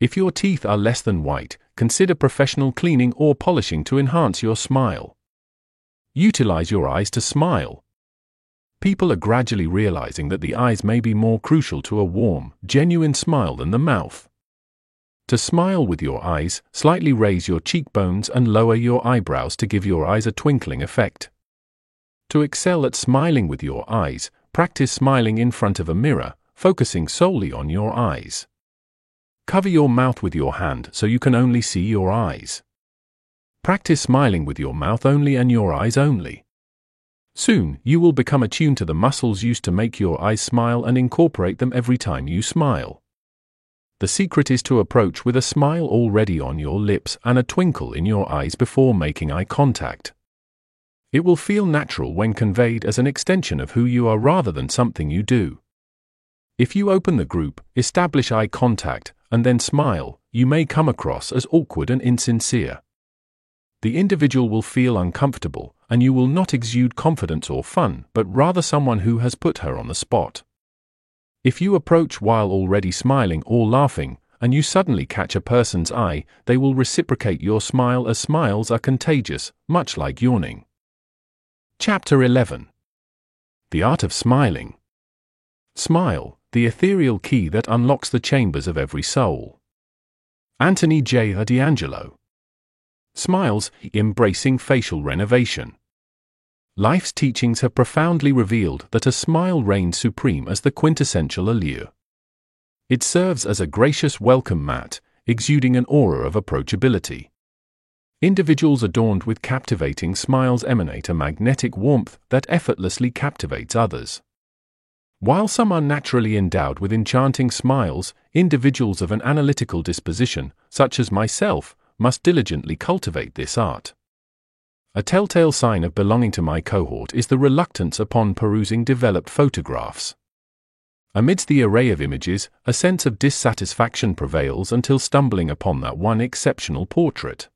If your teeth are less than white, consider professional cleaning or polishing to enhance your smile. Utilize your eyes to smile. People are gradually realizing that the eyes may be more crucial to a warm, genuine smile than the mouth. To smile with your eyes, slightly raise your cheekbones and lower your eyebrows to give your eyes a twinkling effect. To excel at smiling with your eyes, practice smiling in front of a mirror, focusing solely on your eyes. Cover your mouth with your hand so you can only see your eyes. Practice smiling with your mouth only and your eyes only. Soon, you will become attuned to the muscles used to make your eyes smile and incorporate them every time you smile. The secret is to approach with a smile already on your lips and a twinkle in your eyes before making eye contact. It will feel natural when conveyed as an extension of who you are rather than something you do. If you open the group, establish eye contact, and then smile, you may come across as awkward and insincere. The individual will feel uncomfortable, and you will not exude confidence or fun, but rather someone who has put her on the spot. If you approach while already smiling or laughing, and you suddenly catch a person's eye, they will reciprocate your smile as smiles are contagious, much like yawning. Chapter 11 The Art of Smiling. Smile, the ethereal key that unlocks the chambers of every soul. Anthony J. D'Angelo. Smiles, embracing facial renovation. Life's teachings have profoundly revealed that a smile reigns supreme as the quintessential allure. It serves as a gracious welcome mat, exuding an aura of approachability. Individuals adorned with captivating smiles emanate a magnetic warmth that effortlessly captivates others. While some are naturally endowed with enchanting smiles, individuals of an analytical disposition, such as myself, must diligently cultivate this art. A telltale sign of belonging to my cohort is the reluctance upon perusing developed photographs. Amidst the array of images, a sense of dissatisfaction prevails until stumbling upon that one exceptional portrait.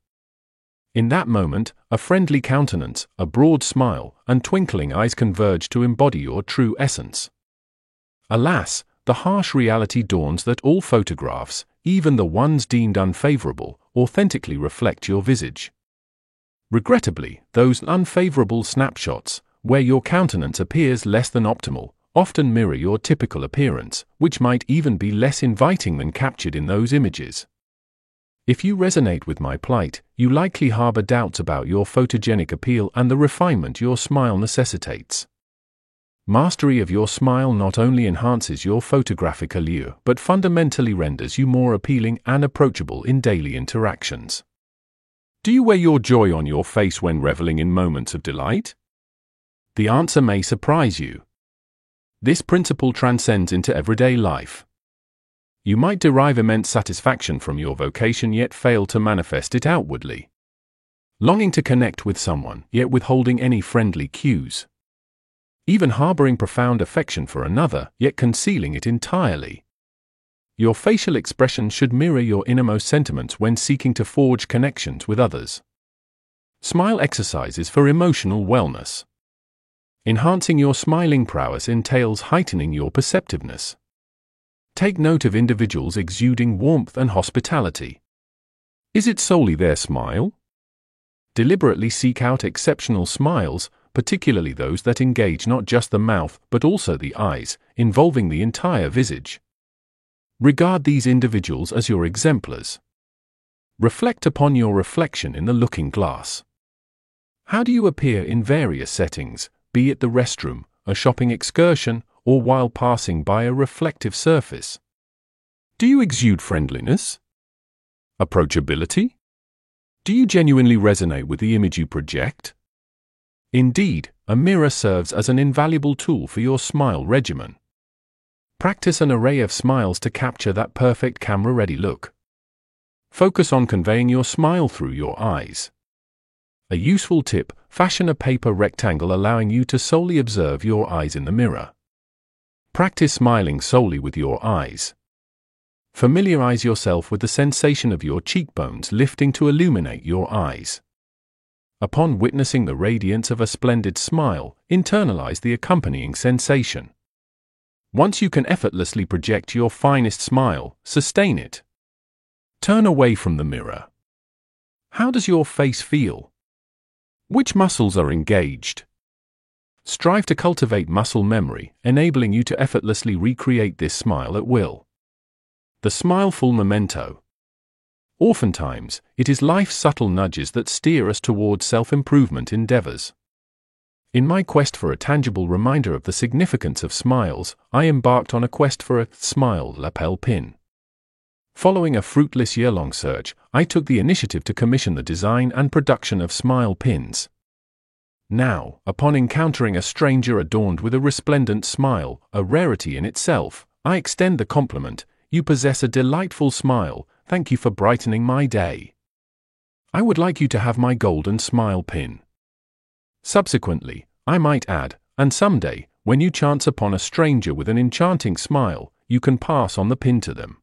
In that moment, a friendly countenance, a broad smile, and twinkling eyes converge to embody your true essence. Alas, the harsh reality dawns that all photographs, even the ones deemed unfavorable, authentically reflect your visage. Regrettably, those unfavorable snapshots, where your countenance appears less than optimal, often mirror your typical appearance, which might even be less inviting than captured in those images. If you resonate with my plight, you likely harbor doubts about your photogenic appeal and the refinement your smile necessitates. Mastery of your smile not only enhances your photographic allure but fundamentally renders you more appealing and approachable in daily interactions. Do you wear your joy on your face when reveling in moments of delight? The answer may surprise you. This principle transcends into everyday life. You might derive immense satisfaction from your vocation yet fail to manifest it outwardly. Longing to connect with someone, yet withholding any friendly cues. Even harboring profound affection for another, yet concealing it entirely. Your facial expression should mirror your innermost sentiments when seeking to forge connections with others. Smile exercises for emotional wellness. Enhancing your smiling prowess entails heightening your perceptiveness. Take note of individuals exuding warmth and hospitality. Is it solely their smile? Deliberately seek out exceptional smiles, particularly those that engage not just the mouth but also the eyes, involving the entire visage. Regard these individuals as your exemplars. Reflect upon your reflection in the looking glass. How do you appear in various settings, be it the restroom, a shopping excursion, or while passing by a reflective surface? Do you exude friendliness? Approachability? Do you genuinely resonate with the image you project? Indeed, a mirror serves as an invaluable tool for your smile regimen. Practice an array of smiles to capture that perfect camera ready look. Focus on conveying your smile through your eyes. A useful tip fashion a paper rectangle allowing you to solely observe your eyes in the mirror. Practice smiling solely with your eyes. Familiarize yourself with the sensation of your cheekbones lifting to illuminate your eyes. Upon witnessing the radiance of a splendid smile, internalize the accompanying sensation. Once you can effortlessly project your finest smile, sustain it. Turn away from the mirror. How does your face feel? Which muscles are engaged? Strive to cultivate muscle memory, enabling you to effortlessly recreate this smile at will. The smileful memento. Oftentimes, it is life's subtle nudges that steer us towards self improvement endeavors. In my quest for a tangible reminder of the significance of smiles, I embarked on a quest for a smile lapel pin. Following a fruitless year long search, I took the initiative to commission the design and production of smile pins. Now, upon encountering a stranger adorned with a resplendent smile, a rarity in itself, I extend the compliment You possess a delightful smile, thank you for brightening my day. I would like you to have my golden smile pin. Subsequently, I might add, and someday, when you chance upon a stranger with an enchanting smile, you can pass on the pin to them.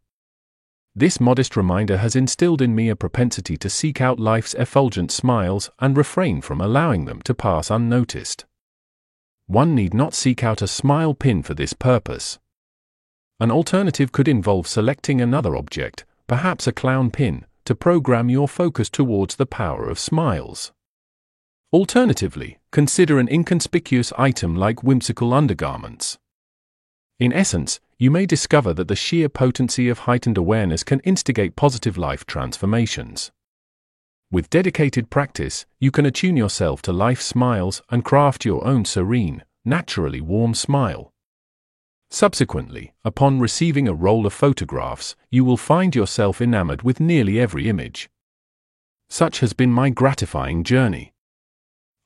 This modest reminder has instilled in me a propensity to seek out life's effulgent smiles and refrain from allowing them to pass unnoticed. One need not seek out a smile pin for this purpose. An alternative could involve selecting another object, perhaps a clown pin, to program your focus towards the power of smiles. Alternatively, consider an inconspicuous item like whimsical undergarments. In essence, you may discover that the sheer potency of heightened awareness can instigate positive life transformations. With dedicated practice, you can attune yourself to life's smiles and craft your own serene, naturally warm smile. Subsequently, upon receiving a roll of photographs, you will find yourself enamored with nearly every image. Such has been my gratifying journey.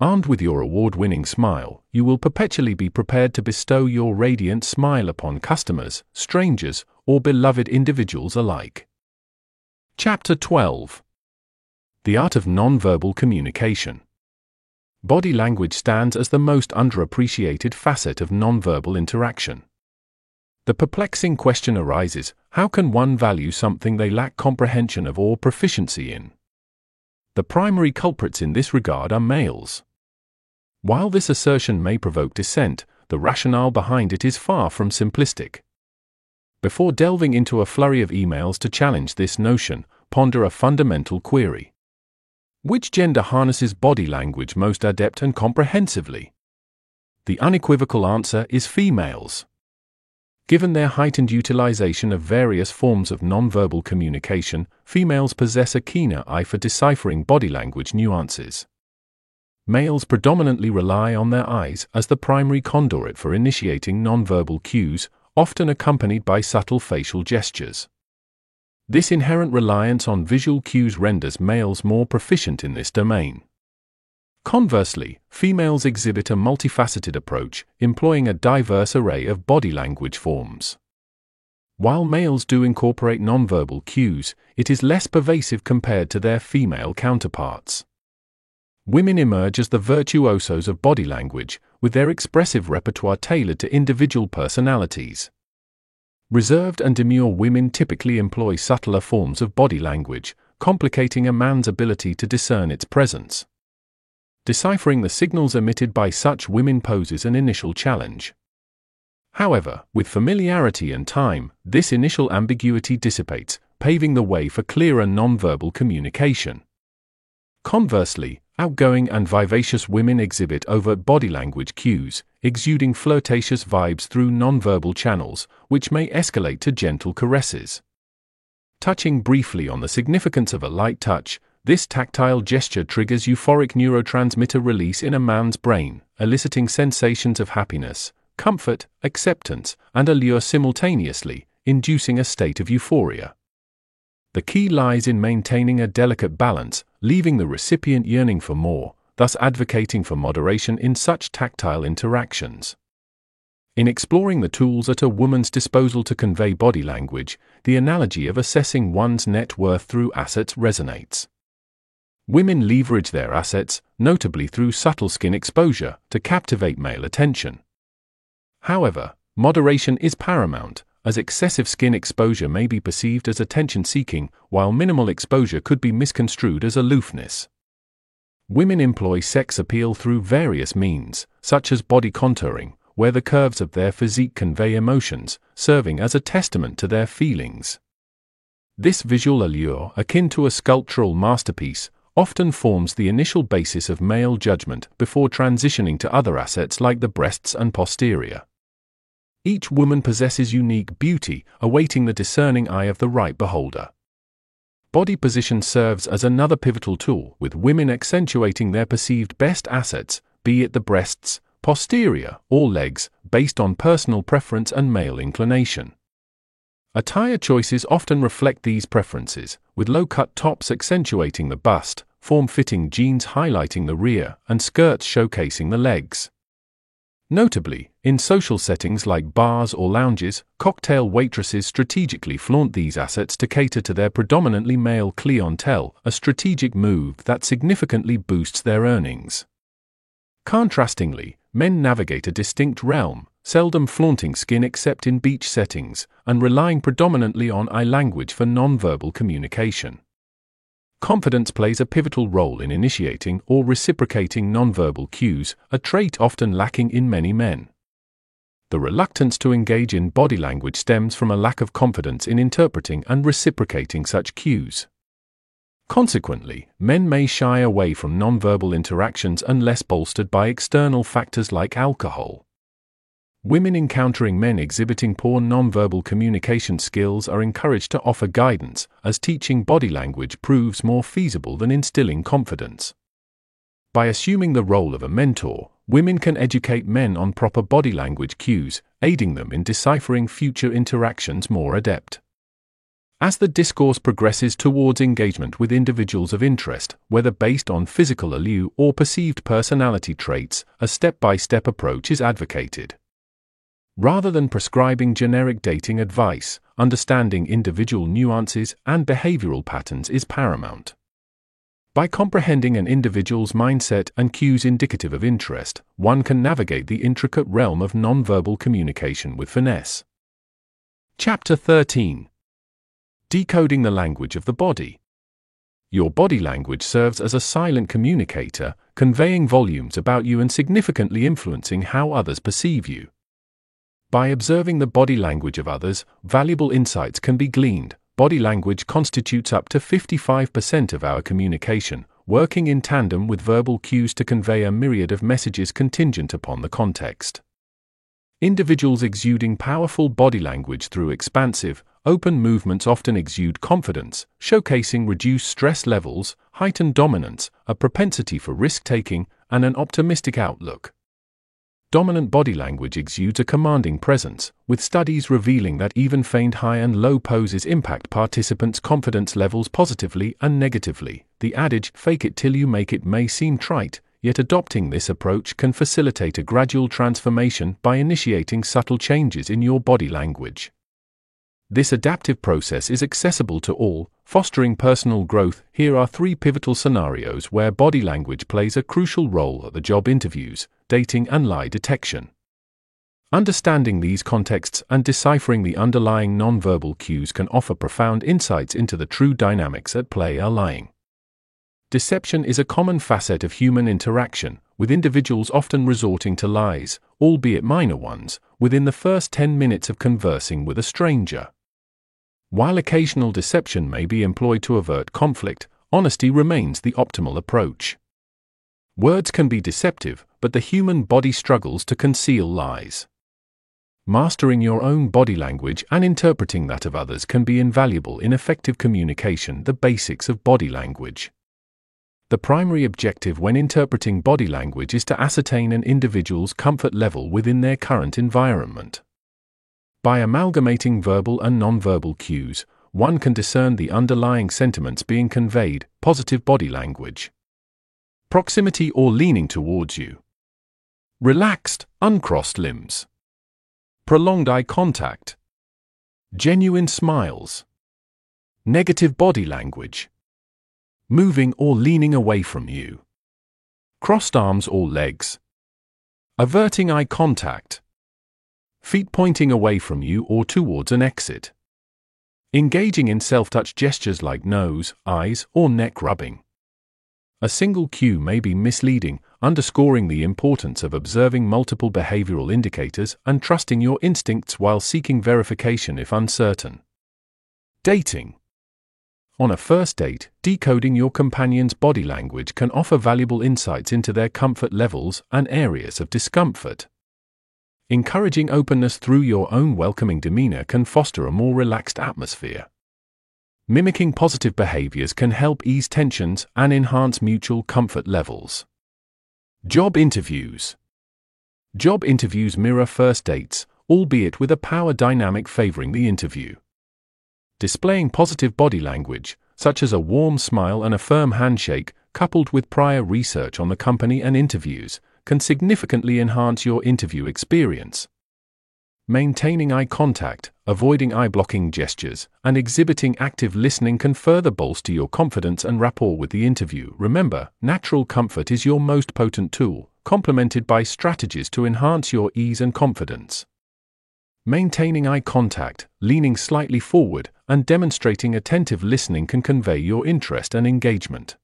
Armed with your award winning smile, you will perpetually be prepared to bestow your radiant smile upon customers, strangers, or beloved individuals alike. Chapter 12 The Art of Nonverbal Communication. Body language stands as the most underappreciated facet of nonverbal interaction. The perplexing question arises how can one value something they lack comprehension of or proficiency in? The primary culprits in this regard are males. While this assertion may provoke dissent, the rationale behind it is far from simplistic. Before delving into a flurry of emails to challenge this notion, ponder a fundamental query. Which gender harnesses body language most adept and comprehensively? The unequivocal answer is females. Given their heightened utilization of various forms of nonverbal communication, females possess a keener eye for deciphering body language nuances. Males predominantly rely on their eyes as the primary conduit for initiating nonverbal cues, often accompanied by subtle facial gestures. This inherent reliance on visual cues renders males more proficient in this domain. Conversely, females exhibit a multifaceted approach, employing a diverse array of body language forms. While males do incorporate nonverbal cues, it is less pervasive compared to their female counterparts. Women emerge as the virtuosos of body language, with their expressive repertoire tailored to individual personalities. Reserved and demure women typically employ subtler forms of body language, complicating a man's ability to discern its presence. Deciphering the signals emitted by such women poses an initial challenge. However, with familiarity and time, this initial ambiguity dissipates, paving the way for clearer nonverbal communication. Conversely, outgoing and vivacious women exhibit overt body language cues, exuding flirtatious vibes through nonverbal channels, which may escalate to gentle caresses. Touching briefly on the significance of a light touch, this tactile gesture triggers euphoric neurotransmitter release in a man's brain, eliciting sensations of happiness, comfort, acceptance, and allure simultaneously, inducing a state of euphoria. The key lies in maintaining a delicate balance, leaving the recipient yearning for more, thus advocating for moderation in such tactile interactions. In exploring the tools at a woman's disposal to convey body language, the analogy of assessing one's net worth through assets resonates. Women leverage their assets, notably through subtle skin exposure, to captivate male attention. However, moderation is paramount, as excessive skin exposure may be perceived as attention seeking, while minimal exposure could be misconstrued as aloofness. Women employ sex appeal through various means, such as body contouring, where the curves of their physique convey emotions, serving as a testament to their feelings. This visual allure, akin to a sculptural masterpiece, often forms the initial basis of male judgment before transitioning to other assets like the breasts and posterior. Each woman possesses unique beauty, awaiting the discerning eye of the right beholder. Body position serves as another pivotal tool, with women accentuating their perceived best assets, be it the breasts, posterior, or legs, based on personal preference and male inclination. Attire choices often reflect these preferences, with low cut tops accentuating the bust, form fitting jeans highlighting the rear, and skirts showcasing the legs. Notably, in social settings like bars or lounges, cocktail waitresses strategically flaunt these assets to cater to their predominantly male clientele, a strategic move that significantly boosts their earnings. Contrastingly, men navigate a distinct realm, seldom flaunting skin except in beach settings, and relying predominantly on eye language for nonverbal communication. Confidence plays a pivotal role in initiating or reciprocating nonverbal cues, a trait often lacking in many men. The reluctance to engage in body language stems from a lack of confidence in interpreting and reciprocating such cues. Consequently, men may shy away from nonverbal interactions unless bolstered by external factors like alcohol, Women encountering men exhibiting poor nonverbal communication skills are encouraged to offer guidance, as teaching body language proves more feasible than instilling confidence. By assuming the role of a mentor, women can educate men on proper body language cues, aiding them in deciphering future interactions more adept. As the discourse progresses towards engagement with individuals of interest, whether based on physical allure or perceived personality traits, a step by step approach is advocated. Rather than prescribing generic dating advice, understanding individual nuances and behavioral patterns is paramount. By comprehending an individual's mindset and cues indicative of interest, one can navigate the intricate realm of nonverbal communication with finesse. Chapter 13 Decoding the Language of the Body. Your body language serves as a silent communicator, conveying volumes about you and significantly influencing how others perceive you. By observing the body language of others, valuable insights can be gleaned. Body language constitutes up to 55% of our communication, working in tandem with verbal cues to convey a myriad of messages contingent upon the context. Individuals exuding powerful body language through expansive, open movements often exude confidence, showcasing reduced stress levels, heightened dominance, a propensity for risk taking, and an optimistic outlook. Dominant body language exudes a commanding presence, with studies revealing that even feigned high and low poses impact participants' confidence levels positively and negatively. The adage, fake it till you make it, may seem trite, yet adopting this approach can facilitate a gradual transformation by initiating subtle changes in your body language. This adaptive process is accessible to all, fostering personal growth. Here are three pivotal scenarios where body language plays a crucial role at the job interviews dating, and lie detection. Understanding these contexts and deciphering the underlying nonverbal cues can offer profound insights into the true dynamics at play are lying. Deception is a common facet of human interaction, with individuals often resorting to lies, albeit minor ones, within the first 10 minutes of conversing with a stranger. While occasional deception may be employed to avert conflict, honesty remains the optimal approach. Words can be deceptive, but the human body struggles to conceal lies. Mastering your own body language and interpreting that of others can be invaluable in effective communication, the basics of body language. The primary objective when interpreting body language is to ascertain an individual's comfort level within their current environment. By amalgamating verbal and nonverbal cues, one can discern the underlying sentiments being conveyed, positive body language proximity or leaning towards you. Relaxed, uncrossed limbs. Prolonged eye contact. Genuine smiles. Negative body language. Moving or leaning away from you. Crossed arms or legs. Averting eye contact. Feet pointing away from you or towards an exit. Engaging in self touch gestures like nose, eyes, or neck rubbing. A single cue may be misleading, underscoring the importance of observing multiple behavioral indicators and trusting your instincts while seeking verification if uncertain. Dating. On a first date, decoding your companion's body language can offer valuable insights into their comfort levels and areas of discomfort. Encouraging openness through your own welcoming demeanor can foster a more relaxed atmosphere. Mimicking positive behaviors can help ease tensions and enhance mutual comfort levels. Job interviews. Job interviews mirror first dates, albeit with a power dynamic favoring the interview. Displaying positive body language, such as a warm smile and a firm handshake, coupled with prior research on the company and interviews, can significantly enhance your interview experience. Maintaining eye contact, avoiding eye blocking gestures, and exhibiting active listening can further bolster your confidence and rapport with the interview. Remember, natural comfort is your most potent tool, complemented by strategies to enhance your ease and confidence. Maintaining eye contact, leaning slightly forward, and demonstrating attentive listening can convey your interest and engagement.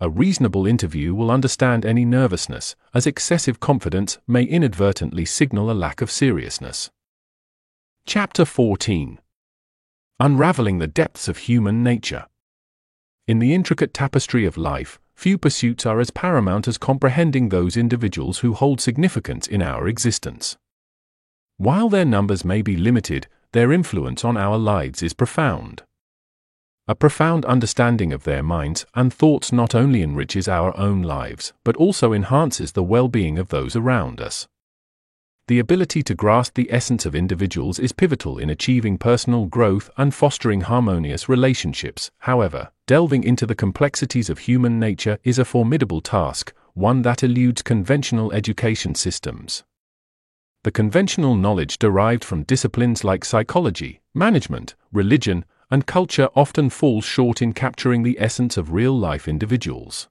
A reasonable interview will understand any nervousness, as excessive confidence may inadvertently signal a lack of seriousness. Chapter 14 Unraveling the Depths of Human Nature. In the intricate tapestry of life, few pursuits are as paramount as comprehending those individuals who hold significance in our existence. While their numbers may be limited, their influence on our lives is profound. A profound understanding of their minds and thoughts not only enriches our own lives, but also enhances the well being of those around us. The ability to grasp the essence of individuals is pivotal in achieving personal growth and fostering harmonious relationships. However, delving into the complexities of human nature is a formidable task, one that eludes conventional education systems. The conventional knowledge derived from disciplines like psychology, management, religion, and culture often falls short in capturing the essence of real life individuals.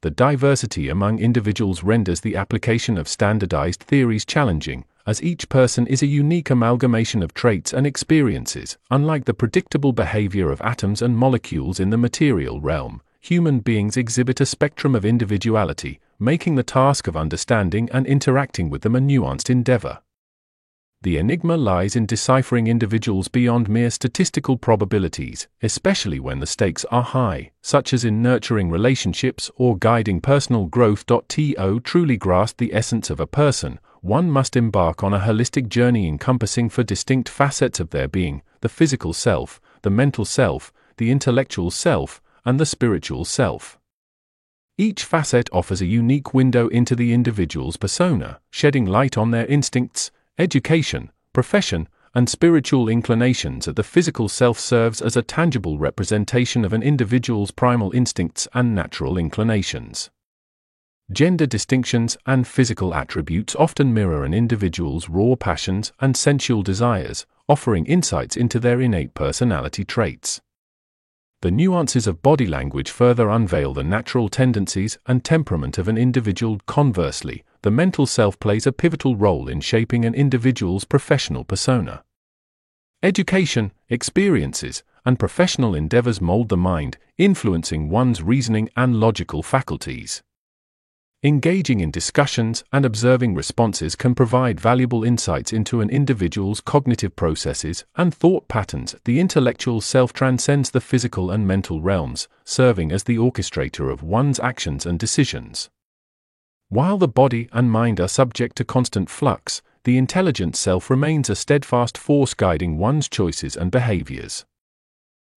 The diversity among individuals renders the application of standardized theories challenging, as each person is a unique amalgamation of traits and experiences. Unlike the predictable behavior of atoms and molecules in the material realm, human beings exhibit a spectrum of individuality, making the task of understanding and interacting with them a nuanced endeavor. The enigma lies in deciphering individuals beyond mere statistical probabilities, especially when the stakes are high, such as in nurturing relationships or guiding personal growth. To truly grasp the essence of a person, one must embark on a holistic journey encompassing four distinct facets of their being the physical self, the mental self, the intellectual self, and the spiritual self. Each facet offers a unique window into the individual's persona, shedding light on their instincts, education, profession, and spiritual inclinations that the physical self serves as a tangible representation of an individual's primal instincts and natural inclinations. Gender distinctions and physical attributes often mirror an individual's raw passions and sensual desires, offering insights into their innate personality traits. The nuances of body language further unveil the natural tendencies and temperament of an individual. Conversely, the mental self plays a pivotal role in shaping an individual's professional persona. Education, experiences, and professional endeavors mold the mind, influencing one's reasoning and logical faculties. Engaging in discussions and observing responses can provide valuable insights into an individual's cognitive processes and thought patterns. The intellectual self transcends the physical and mental realms, serving as the orchestrator of one's actions and decisions. While the body and mind are subject to constant flux, the intelligent self remains a steadfast force guiding one's choices and behaviors.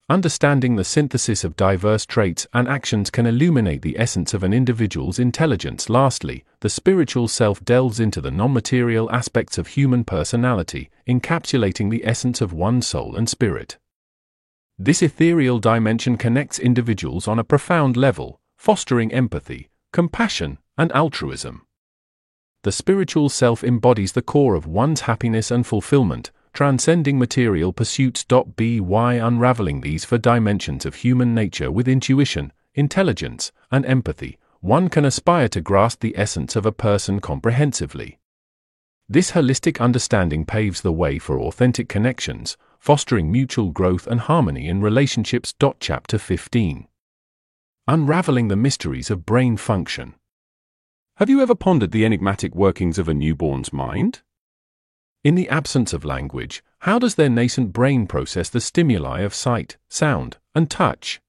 Understanding the synthesis of diverse traits and actions can illuminate the essence of an individual's intelligence. Lastly, the spiritual self delves into the non material aspects of human personality, encapsulating the essence of one's soul and spirit. This ethereal dimension connects individuals on a profound level, fostering empathy, compassion, and altruism. The spiritual self embodies the core of one's happiness and fulfillment, transcending material pursuits. By unraveling these four dimensions of human nature with intuition, intelligence, and empathy, one can aspire to grasp the essence of a person comprehensively. This holistic understanding paves the way for authentic connections, fostering mutual growth and harmony in relationships. Chapter 15 Unraveling the Mysteries of Brain Function. Have you ever pondered the enigmatic workings of a newborn's mind? In the absence of language, how does their nascent brain process the stimuli of sight, sound, and touch?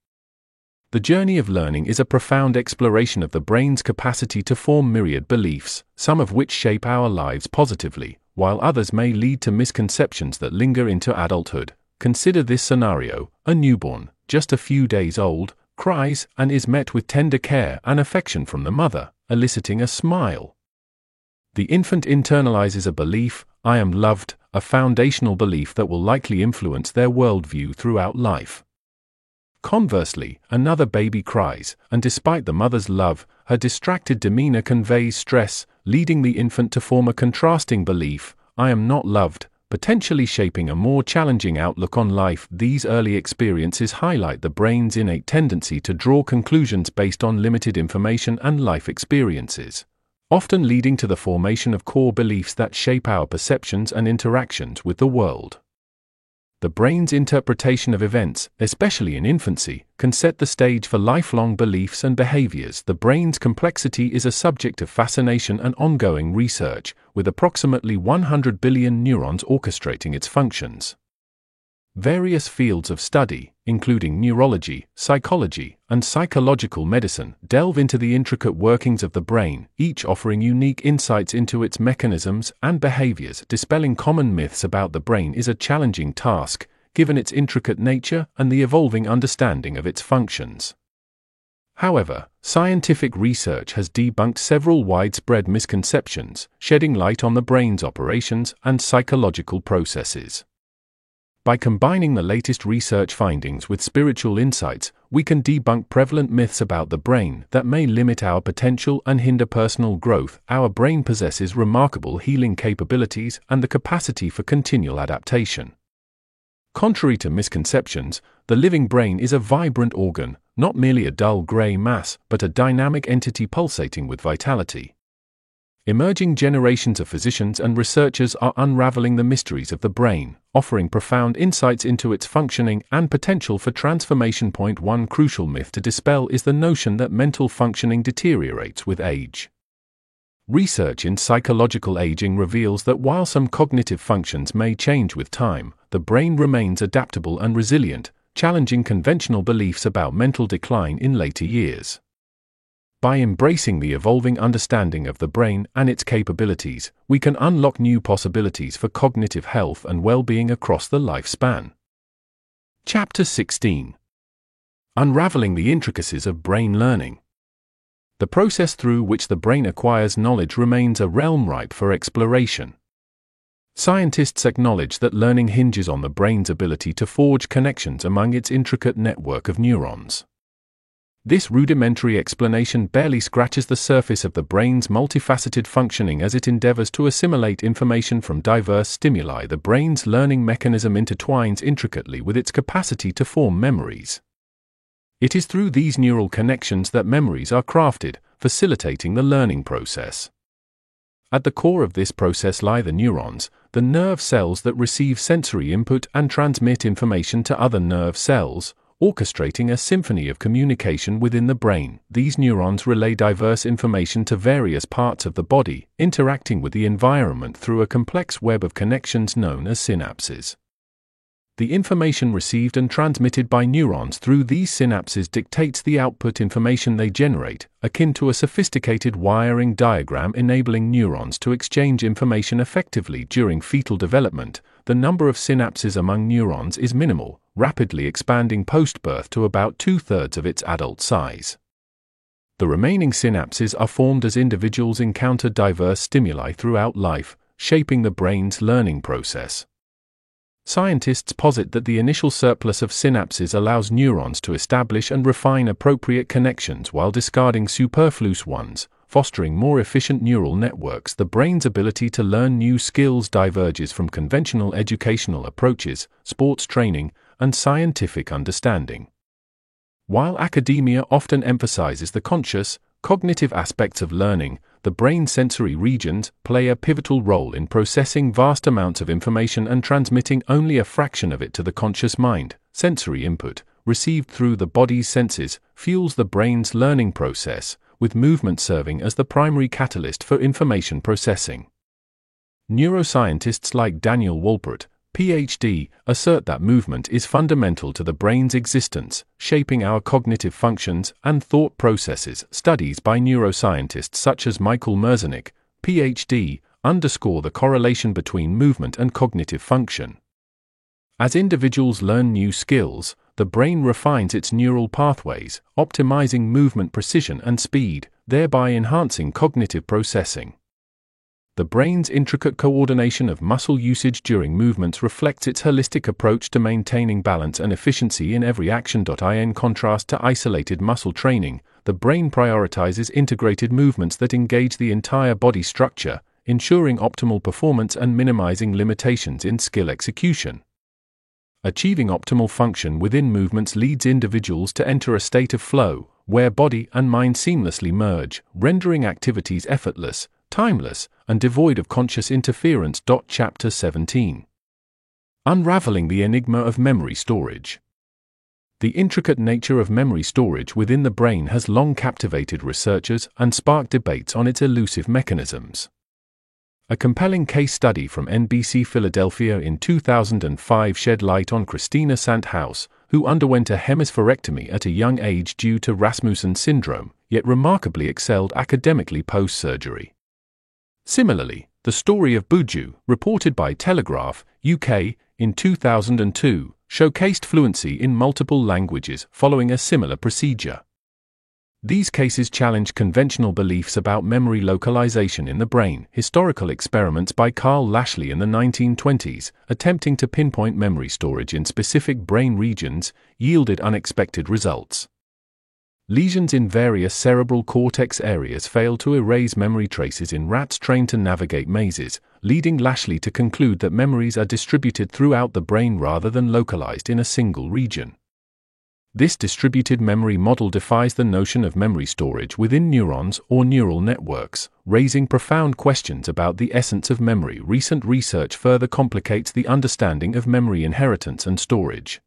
The journey of learning is a profound exploration of the brain's capacity to form myriad beliefs, some of which shape our lives positively, while others may lead to misconceptions that linger into adulthood. Consider this scenario a newborn, just a few days old, cries and is met with tender care and affection from the mother eliciting a smile. The infant internalizes a belief, I am loved, a foundational belief that will likely influence their worldview throughout life. Conversely, another baby cries, and despite the mother's love, her distracted demeanor conveys stress, leading the infant to form a contrasting belief, I am not loved, potentially shaping a more challenging outlook on life. These early experiences highlight the brain's innate tendency to draw conclusions based on limited information and life experiences, often leading to the formation of core beliefs that shape our perceptions and interactions with the world. The brain's interpretation of events, especially in infancy, can set the stage for lifelong beliefs and behaviors. The brain's complexity is a subject of fascination and ongoing research, with approximately 100 billion neurons orchestrating its functions. Various fields of study, including neurology, psychology, and psychological medicine, delve into the intricate workings of the brain, each offering unique insights into its mechanisms and behaviors. Dispelling common myths about the brain is a challenging task, given its intricate nature and the evolving understanding of its functions. However, scientific research has debunked several widespread misconceptions, shedding light on the brain's operations and psychological processes. By combining the latest research findings with spiritual insights, we can debunk prevalent myths about the brain that may limit our potential and hinder personal growth. Our brain possesses remarkable healing capabilities and the capacity for continual adaptation. Contrary to misconceptions, the living brain is a vibrant organ, not merely a dull gray mass, but a dynamic entity pulsating with vitality. Emerging generations of physicians and researchers are unraveling the mysteries of the brain, offering profound insights into its functioning and potential for transformation. Point one crucial myth to dispel is the notion that mental functioning deteriorates with age. Research in psychological aging reveals that while some cognitive functions may change with time, the brain remains adaptable and resilient, challenging conventional beliefs about mental decline in later years. By embracing the evolving understanding of the brain and its capabilities, we can unlock new possibilities for cognitive health and well being across the lifespan. Chapter 16 Unraveling the Intricacies of Brain Learning. The process through which the brain acquires knowledge remains a realm ripe for exploration. Scientists acknowledge that learning hinges on the brain's ability to forge connections among its intricate network of neurons. This rudimentary explanation barely scratches the surface of the brain's multifaceted functioning as it endeavors to assimilate information from diverse stimuli. The brain's learning mechanism intertwines intricately with its capacity to form memories. It is through these neural connections that memories are crafted, facilitating the learning process. At the core of this process lie the neurons, the nerve cells that receive sensory input and transmit information to other nerve cells, orchestrating a symphony of communication within the brain. These neurons relay diverse information to various parts of the body, interacting with the environment through a complex web of connections known as synapses. The information received and transmitted by neurons through these synapses dictates the output information they generate, akin to a sophisticated wiring diagram enabling neurons to exchange information effectively during fetal development. The number of synapses among neurons is minimal, rapidly expanding post birth to about two thirds of its adult size. The remaining synapses are formed as individuals encounter diverse stimuli throughout life, shaping the brain's learning process. Scientists posit that the initial surplus of synapses allows neurons to establish and refine appropriate connections while discarding superfluous ones, fostering more efficient neural networks. The brain's ability to learn new skills diverges from conventional educational approaches, sports training, and scientific understanding. While academia often emphasizes the conscious, cognitive aspects of learning, the brain sensory regions play a pivotal role in processing vast amounts of information and transmitting only a fraction of it to the conscious mind. Sensory input, received through the body's senses, fuels the brain's learning process, with movement serving as the primary catalyst for information processing. Neuroscientists like Daniel Wolpert PhD, assert that movement is fundamental to the brain's existence, shaping our cognitive functions and thought processes. Studies by neuroscientists such as Michael Merzenich, PhD, underscore the correlation between movement and cognitive function. As individuals learn new skills, the brain refines its neural pathways, optimizing movement precision and speed, thereby enhancing cognitive processing. The brain's intricate coordination of muscle usage during movements reflects its holistic approach to maintaining balance and efficiency in every action. In contrast to isolated muscle training, the brain prioritizes integrated movements that engage the entire body structure, ensuring optimal performance and minimizing limitations in skill execution. Achieving optimal function within movements leads individuals to enter a state of flow, where body and mind seamlessly merge, rendering activities effortless, timeless, and devoid of conscious interference. Chapter 17 Unraveling the Enigma of Memory Storage. The intricate nature of memory storage within the brain has long captivated researchers and sparked debates on its elusive mechanisms. A compelling case study from NBC Philadelphia in 2005 shed light on Christina Santhouse, who underwent a hemispherectomy at a young age due to Rasmussen syndrome, yet remarkably excelled academically post surgery. Similarly, the story of Buju, reported by Telegraph, UK, in 2002, showcased fluency in multiple languages following a similar procedure. These cases challenge conventional beliefs about memory localization in the brain. Historical experiments by Karl Lashley in the 1920s, attempting to pinpoint memory storage in specific brain regions, yielded unexpected results. Lesions in various cerebral cortex areas failed to erase memory traces in rats trained to navigate mazes, leading Lashley to conclude that memories are distributed throughout the brain rather than localized in a single region. This distributed memory model defies the notion of memory storage within neurons or neural networks, raising profound questions about the essence of memory. Recent research further complicates the understanding of memory inheritance and storage.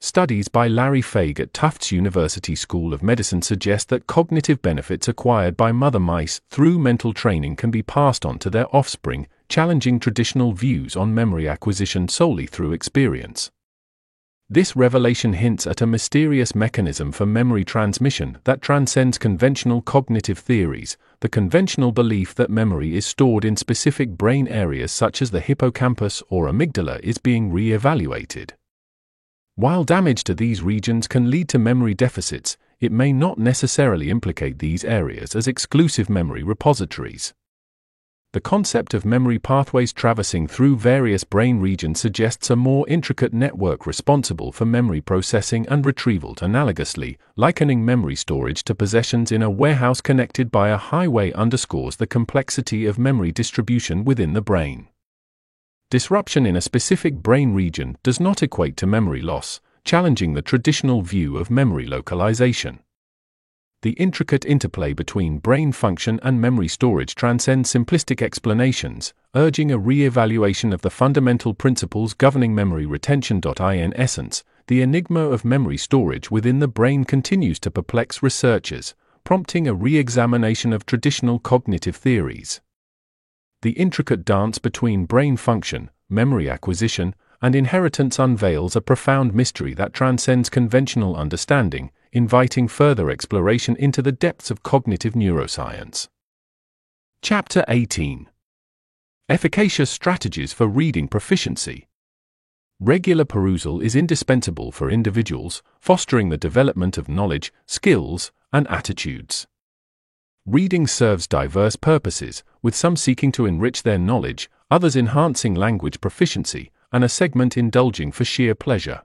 Studies by Larry Feig at Tufts University School of Medicine suggest that cognitive benefits acquired by mother mice through mental training can be passed on to their offspring, challenging traditional views on memory acquisition solely through experience. This revelation hints at a mysterious mechanism for memory transmission that transcends conventional cognitive theories, the conventional belief that memory is stored in specific brain areas such as the hippocampus or amygdala is being re evaluated. While damage to these regions can lead to memory deficits, it may not necessarily implicate these areas as exclusive memory repositories. The concept of memory pathways traversing through various brain regions suggests a more intricate network responsible for memory processing and retrieval analogously, likening memory storage to possessions in a warehouse connected by a highway underscores the complexity of memory distribution within the brain. Disruption in a specific brain region does not equate to memory loss, challenging the traditional view of memory localization. The intricate interplay between brain function and memory storage transcends simplistic explanations, urging a re evaluation of the fundamental principles governing memory retention. In essence, the enigma of memory storage within the brain continues to perplex researchers, prompting a re examination of traditional cognitive theories. The intricate dance between brain function, memory acquisition, and inheritance unveils a profound mystery that transcends conventional understanding, inviting further exploration into the depths of cognitive neuroscience. Chapter 18 Efficacious Strategies for Reading Proficiency. Regular perusal is indispensable for individuals, fostering the development of knowledge, skills, and attitudes. Reading serves diverse purposes, with some seeking to enrich their knowledge, others enhancing language proficiency, and a segment indulging for sheer pleasure.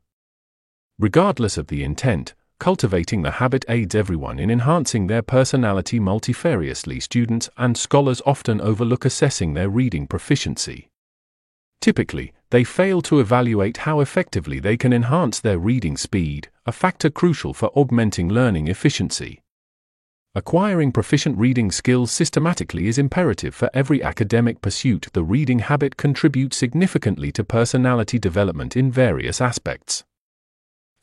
Regardless of the intent, cultivating the habit aids everyone in enhancing their personality multifariously. Students and scholars often overlook assessing their reading proficiency. Typically, they fail to evaluate how effectively they can enhance their reading speed, a factor crucial for augmenting learning efficiency. Acquiring proficient reading skills systematically is imperative for every academic pursuit. The reading habit contributes significantly to personality development in various aspects.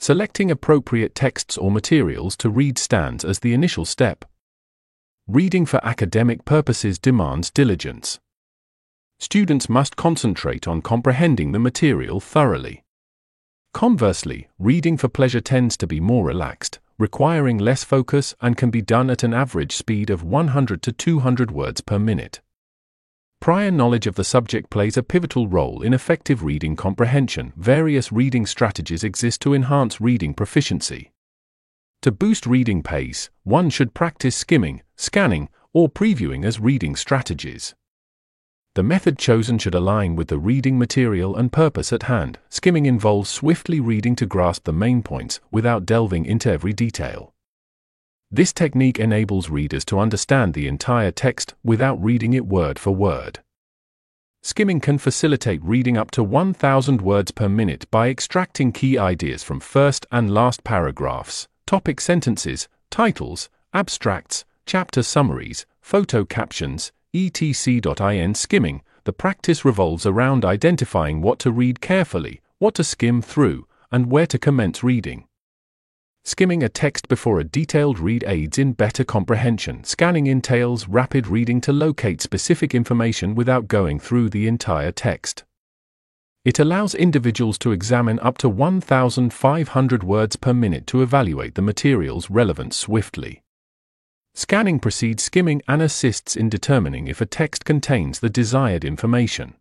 Selecting appropriate texts or materials to read stands as the initial step. Reading for academic purposes demands diligence. Students must concentrate on comprehending the material thoroughly. Conversely, reading for pleasure tends to be more relaxed, requiring less focus and can be done at an average speed of 100 to 200 words per minute. Prior knowledge of the subject plays a pivotal role in effective reading comprehension. Various reading strategies exist to enhance reading proficiency. To boost reading pace, one should practice skimming, scanning, or previewing as reading strategies. The method chosen should align with the reading material and purpose at hand. Skimming involves swiftly reading to grasp the main points without delving into every detail. This technique enables readers to understand the entire text without reading it word for word. Skimming can facilitate reading up to 1,000 words per minute by extracting key ideas from first and last paragraphs, topic sentences, titles, abstracts, chapter summaries, photo captions, etc. In skimming, the practice revolves around identifying what to read carefully, what to skim through, and where to commence reading. Skimming a text before a detailed read aids in better comprehension. Scanning entails rapid reading to locate specific information without going through the entire text. It allows individuals to examine up to 1,500 words per minute to evaluate the material's relevance swiftly. Scanning precedes skimming and assists in determining if a text contains the desired information.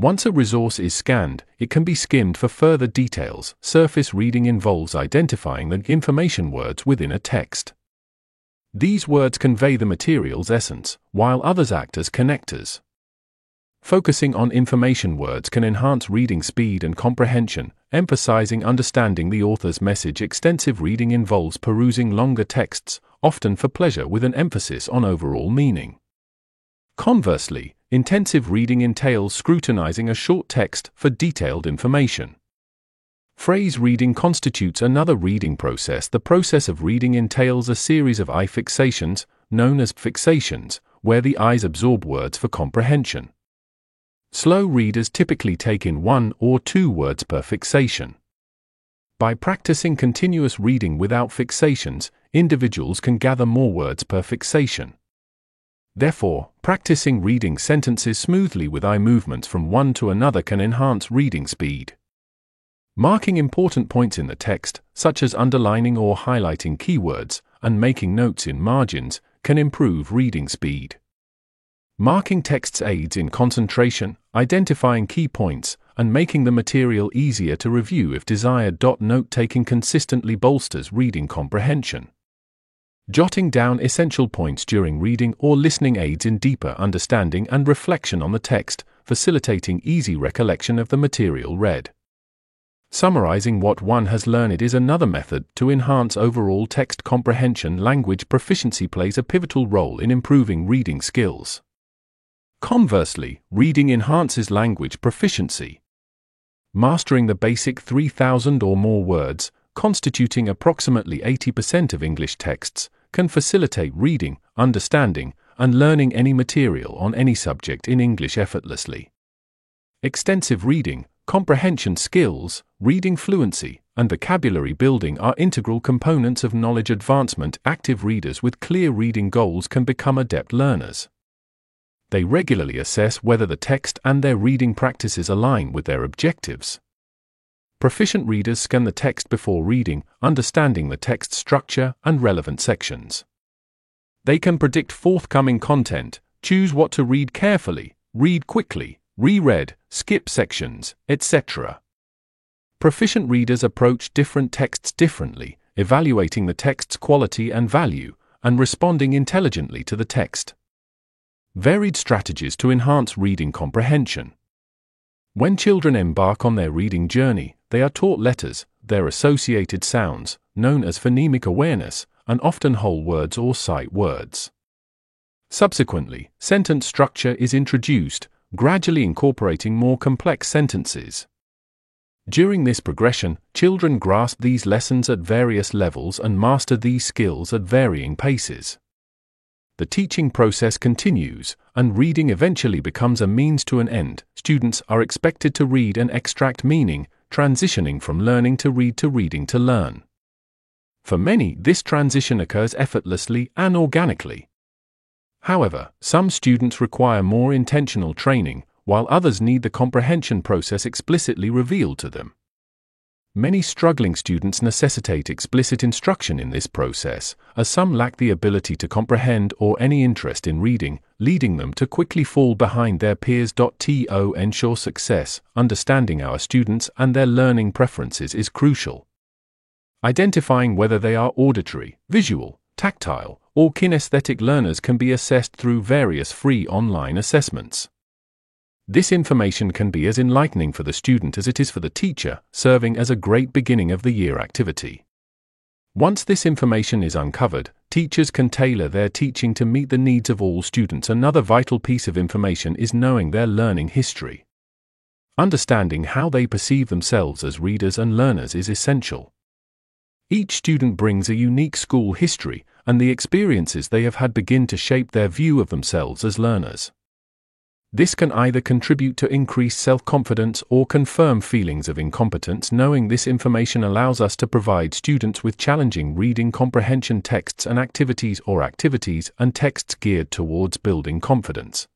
Once a resource is scanned, it can be skimmed for further details. Surface reading involves identifying the information words within a text. These words convey the material's essence, while others act as connectors. Focusing on information words can enhance reading speed and comprehension, emphasizing understanding the author's message. Extensive reading involves perusing longer texts, often for pleasure with an emphasis on overall meaning. Conversely, intensive reading entails scrutinizing a short text for detailed information. Phrase reading constitutes another reading process. The process of reading entails a series of eye fixations, known as fixations, where the eyes absorb words for comprehension. Slow readers typically take in one or two words per fixation. By practicing continuous reading without fixations, individuals can gather more words per fixation. Therefore, practicing reading sentences smoothly with eye movements from one to another can enhance reading speed. Marking important points in the text, such as underlining or highlighting keywords, and making notes in margins, can improve reading speed. Marking texts aids in concentration, identifying key points, and making the material easier to review if desired. Note taking consistently bolsters reading comprehension. Jotting down essential points during reading or listening aids in deeper understanding and reflection on the text, facilitating easy recollection of the material read. Summarizing what one has learned is another method to enhance overall text comprehension. Language proficiency plays a pivotal role in improving reading skills. Conversely, reading enhances language proficiency. Mastering the basic 3,000 or more words, constituting approximately 80% of English texts, can facilitate reading, understanding, and learning any material on any subject in English effortlessly. Extensive reading, comprehension skills, reading fluency, and vocabulary building are integral components of knowledge advancement. Active readers with clear reading goals can become adept learners. They regularly assess whether the text and their reading practices align with their objectives. Proficient readers scan the text before reading, understanding the text structure and relevant sections. They can predict forthcoming content, choose what to read carefully, read quickly, reread, skip sections, etc. Proficient readers approach different texts differently, evaluating the text's quality and value, and responding intelligently to the text. Varied strategies to enhance reading comprehension. When children embark on their reading journey, they are taught letters, their associated sounds, known as phonemic awareness, and often whole words or sight words. Subsequently, sentence structure is introduced, gradually incorporating more complex sentences. During this progression, children grasp these lessons at various levels and master these skills at varying paces the teaching process continues, and reading eventually becomes a means to an end. Students are expected to read and extract meaning, transitioning from learning to read to reading to learn. For many, this transition occurs effortlessly and organically. However, some students require more intentional training, while others need the comprehension process explicitly revealed to them. Many struggling students necessitate explicit instruction in this process, as some lack the ability to comprehend or any interest in reading, leading them to quickly fall behind their peers. To ensure success, understanding our students and their learning preferences is crucial. Identifying whether they are auditory, visual, tactile, or kinesthetic learners can be assessed through various free online assessments. This information can be as enlightening for the student as it is for the teacher, serving as a great beginning of the year activity. Once this information is uncovered, teachers can tailor their teaching to meet the needs of all students. Another vital piece of information is knowing their learning history. Understanding how they perceive themselves as readers and learners is essential. Each student brings a unique school history, and the experiences they have had begin to shape their view of themselves as learners. This can either contribute to increased self confidence or confirm feelings of incompetence. Knowing this information allows us to provide students with challenging reading comprehension texts and activities or activities and texts geared towards building confidence.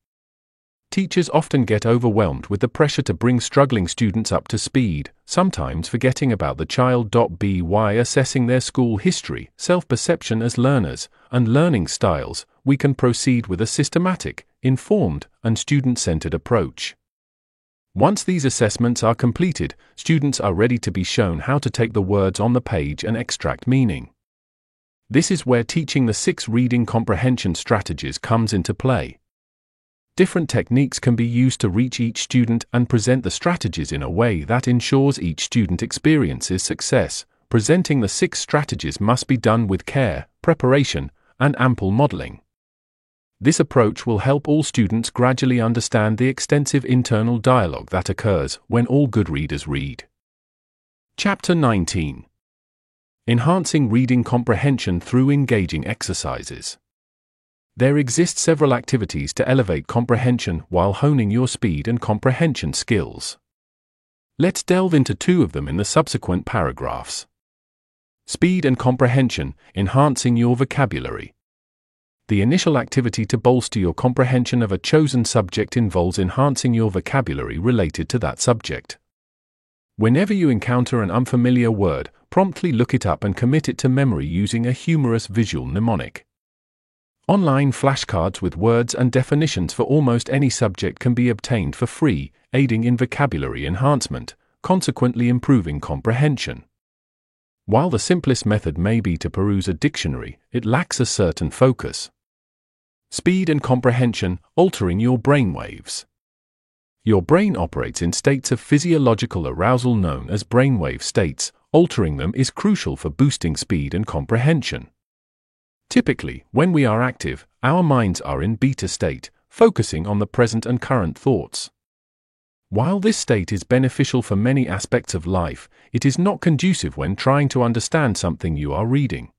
Teachers often get overwhelmed with the pressure to bring struggling students up to speed, sometimes forgetting about the child. By assessing their school history, self perception as learners, and learning styles, we can proceed with a systematic, informed, and student centered approach. Once these assessments are completed, students are ready to be shown how to take the words on the page and extract meaning. This is where teaching the six reading comprehension strategies comes into play. Different techniques can be used to reach each student and present the strategies in a way that ensures each student experiences success. Presenting the six strategies must be done with care, preparation, and ample modeling. This approach will help all students gradually understand the extensive internal dialogue that occurs when all good readers read. Chapter 19 Enhancing Reading Comprehension Through Engaging Exercises. There exist several activities to elevate comprehension while honing your speed and comprehension skills. Let's delve into two of them in the subsequent paragraphs. Speed and comprehension, enhancing your vocabulary. The initial activity to bolster your comprehension of a chosen subject involves enhancing your vocabulary related to that subject. Whenever you encounter an unfamiliar word, promptly look it up and commit it to memory using a humorous visual mnemonic. Online flashcards with words and definitions for almost any subject can be obtained for free, aiding in vocabulary enhancement, consequently improving comprehension. While the simplest method may be to peruse a dictionary, it lacks a certain focus. Speed and comprehension altering your brain waves. Your brain operates in states of physiological arousal known as brainwave states. Altering them is crucial for boosting speed and comprehension. Typically, when we are active, our minds are in beta state, focusing on the present and current thoughts. While this state is beneficial for many aspects of life, it is not conducive when trying to understand something you are reading.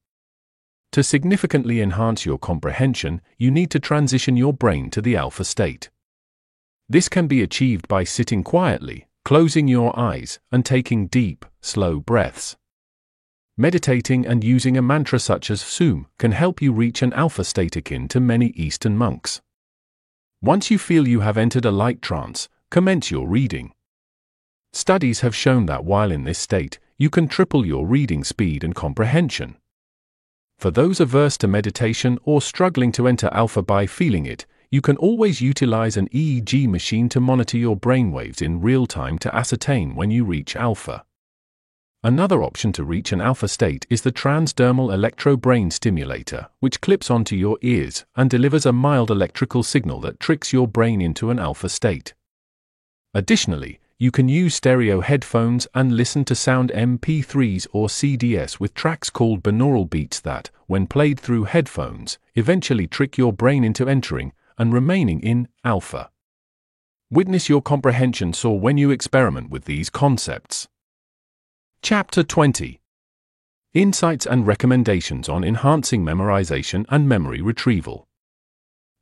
To significantly enhance your comprehension, you need to transition your brain to the alpha state. This can be achieved by sitting quietly, closing your eyes, and taking deep, slow breaths. Meditating and using a mantra such as Sum can help you reach an alpha state akin to many Eastern monks. Once you feel you have entered a light trance, commence your reading. Studies have shown that while in this state, you can triple your reading speed and comprehension. For those averse to meditation or struggling to enter alpha by feeling it, you can always utilize an EEG machine to monitor your brainwaves in real time to ascertain when you reach alpha. Another option to reach an alpha state is the transdermal electro-brain stimulator, which clips onto your ears and delivers a mild electrical signal that tricks your brain into an alpha state. Additionally, you can use stereo headphones and listen to sound MP3s or CDs with tracks called binaural beats that, when played through headphones, eventually trick your brain into entering and remaining in alpha. Witness your comprehension soar when you experiment with these concepts. Chapter 20 Insights and Recommendations on Enhancing Memorization and Memory Retrieval.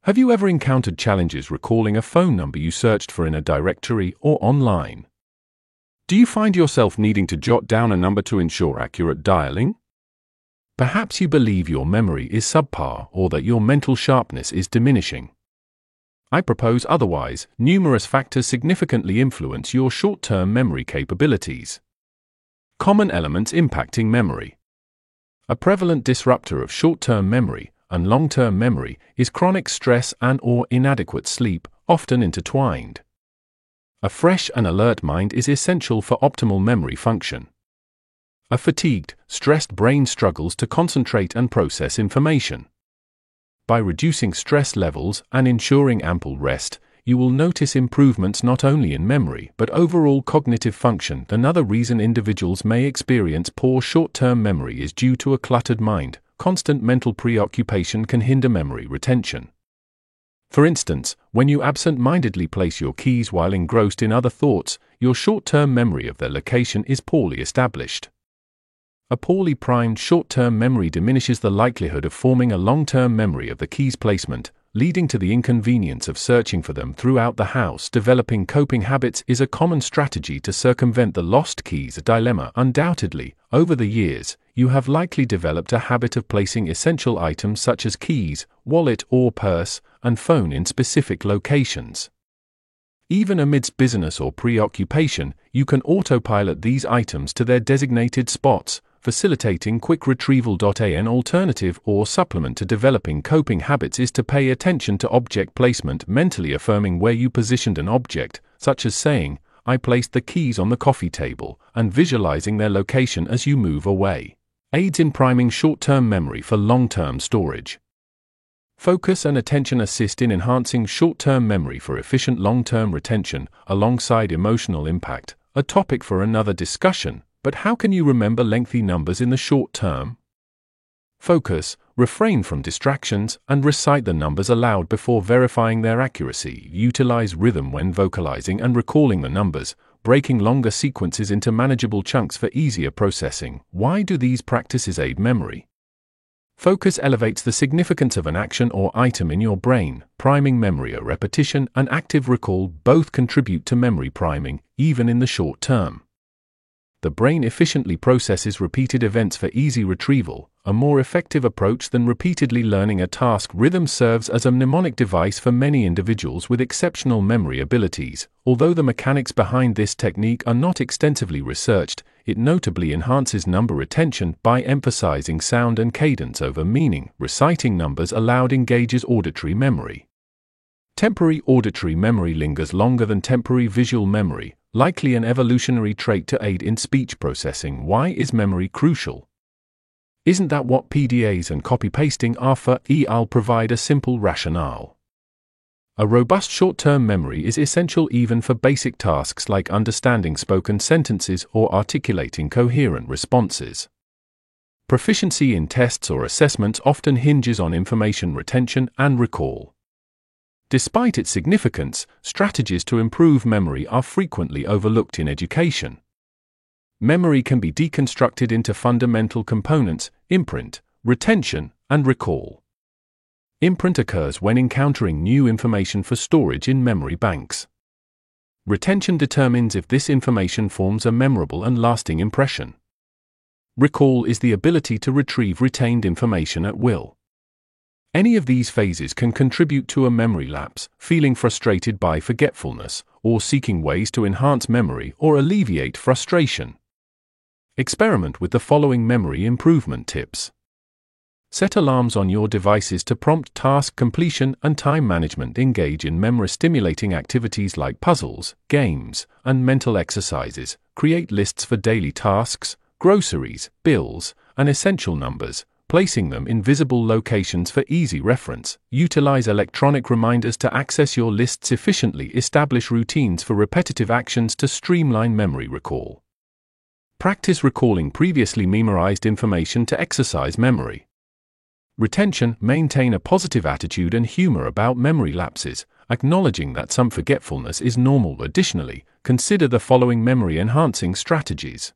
Have you ever encountered challenges recalling a phone number you searched for in a directory or online? Do you find yourself needing to jot down a number to ensure accurate dialing? Perhaps you believe your memory is subpar or that your mental sharpness is diminishing. I propose otherwise, numerous factors significantly influence your short term memory capabilities. Common elements impacting memory. A prevalent disruptor of short-term memory and long-term memory is chronic stress and or inadequate sleep, often intertwined. A fresh and alert mind is essential for optimal memory function. A fatigued, stressed brain struggles to concentrate and process information. By reducing stress levels and ensuring ample rest, you will notice improvements not only in memory but overall cognitive function. Another reason individuals may experience poor short term memory is due to a cluttered mind. Constant mental preoccupation can hinder memory retention. For instance, when you absent mindedly place your keys while engrossed in other thoughts, your short term memory of their location is poorly established. A poorly primed short term memory diminishes the likelihood of forming a long term memory of the key's placement, leading to the inconvenience of searching for them throughout the house. Developing coping habits is a common strategy to circumvent the lost keys dilemma. Undoubtedly, over the years, you have likely developed a habit of placing essential items such as keys, wallet or purse, and phone in specific locations. Even amidst business or preoccupation, you can autopilot these items to their designated spots, facilitating quick retrieval. An alternative or supplement to developing coping habits is to pay attention to object placement, mentally affirming where you positioned an object, such as saying, I placed the keys on the coffee table, and visualizing their location as you move away. Aids in priming short term memory for long term storage. Focus and attention assist in enhancing short term memory for efficient long term retention, alongside emotional impact, a topic for another discussion. But how can you remember lengthy numbers in the short term? Focus, refrain from distractions, and recite the numbers aloud before verifying their accuracy. Utilize rhythm when vocalizing and recalling the numbers, breaking longer sequences into manageable chunks for easier processing. Why do these practices aid memory? Focus elevates the significance of an action or item in your brain, priming memory. A repetition and active recall both contribute to memory priming, even in the short term. the brain efficiently processes repeated events for easy retrieval, a more effective approach than repeatedly learning a task. Rhythm serves as a mnemonic device for many individuals with exceptional memory abilities. Although the mechanics behind this technique are not extensively researched, it notably enhances number retention by emphasizing sound and cadence over meaning. Reciting numbers aloud engages auditory memory. Temporary auditory memory lingers longer than temporary visual memory, likely an evolutionary trait to aid in speech processing. Why is memory crucial? Isn't that what PDAs and copy pasting are for? I'll provide a simple rationale. A robust short term memory is essential even for basic tasks like understanding spoken sentences or articulating coherent responses. Proficiency in tests or assessments often hinges on information retention and recall. Despite its significance, strategies to improve memory are frequently overlooked in education. Memory can be deconstructed into fundamental components imprint, retention, and recall. Imprint occurs when encountering new information for storage in memory banks. Retention determines if this information forms a memorable and lasting impression. Recall is the ability to retrieve retained information at will. Any of these phases can contribute to a memory lapse, feeling frustrated by forgetfulness, or seeking ways to enhance memory or alleviate frustration. Experiment with the following memory improvement tips. Set alarms on your devices to prompt task completion and time management. Engage in memory stimulating activities like puzzles, games, and mental exercises. Create lists for daily tasks, groceries, bills, and essential numbers placing them in visible locations for easy reference. Utilize electronic reminders to access your lists efficiently. Establish routines for repetitive actions to streamline memory recall. Practice recalling previously memorized information to exercise memory. Retention Maintain a positive attitude and humor about memory lapses, acknowledging that some forgetfulness is normal. Additionally, consider the following memory enhancing strategies.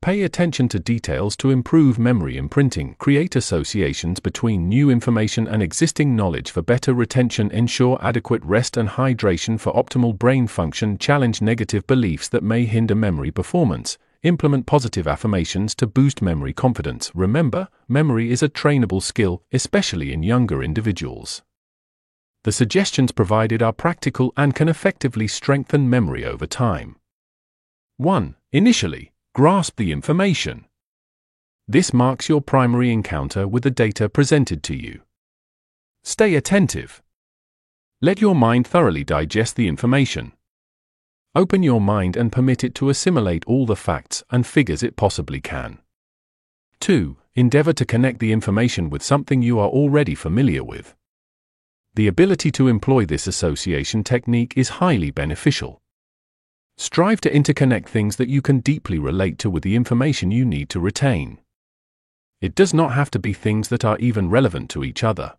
Pay attention to details to improve memory imprinting. Create associations between new information and existing knowledge for better retention. Ensure adequate rest and hydration for optimal brain function. Challenge negative beliefs that may hinder memory performance. Implement positive affirmations to boost memory confidence. Remember, memory is a trainable skill, especially in younger individuals. The suggestions provided are practical and can effectively strengthen memory over time. 1. Initially, Grasp the information. This marks your primary encounter with the data presented to you. Stay attentive. Let your mind thoroughly digest the information. Open your mind and permit it to assimilate all the facts and figures it possibly can. 2. Endeavor to connect the information with something you are already familiar with. The ability to employ this association technique is highly beneficial. Strive to interconnect things that you can deeply relate to with the information you need to retain. It does not have to be things that are even relevant to each other.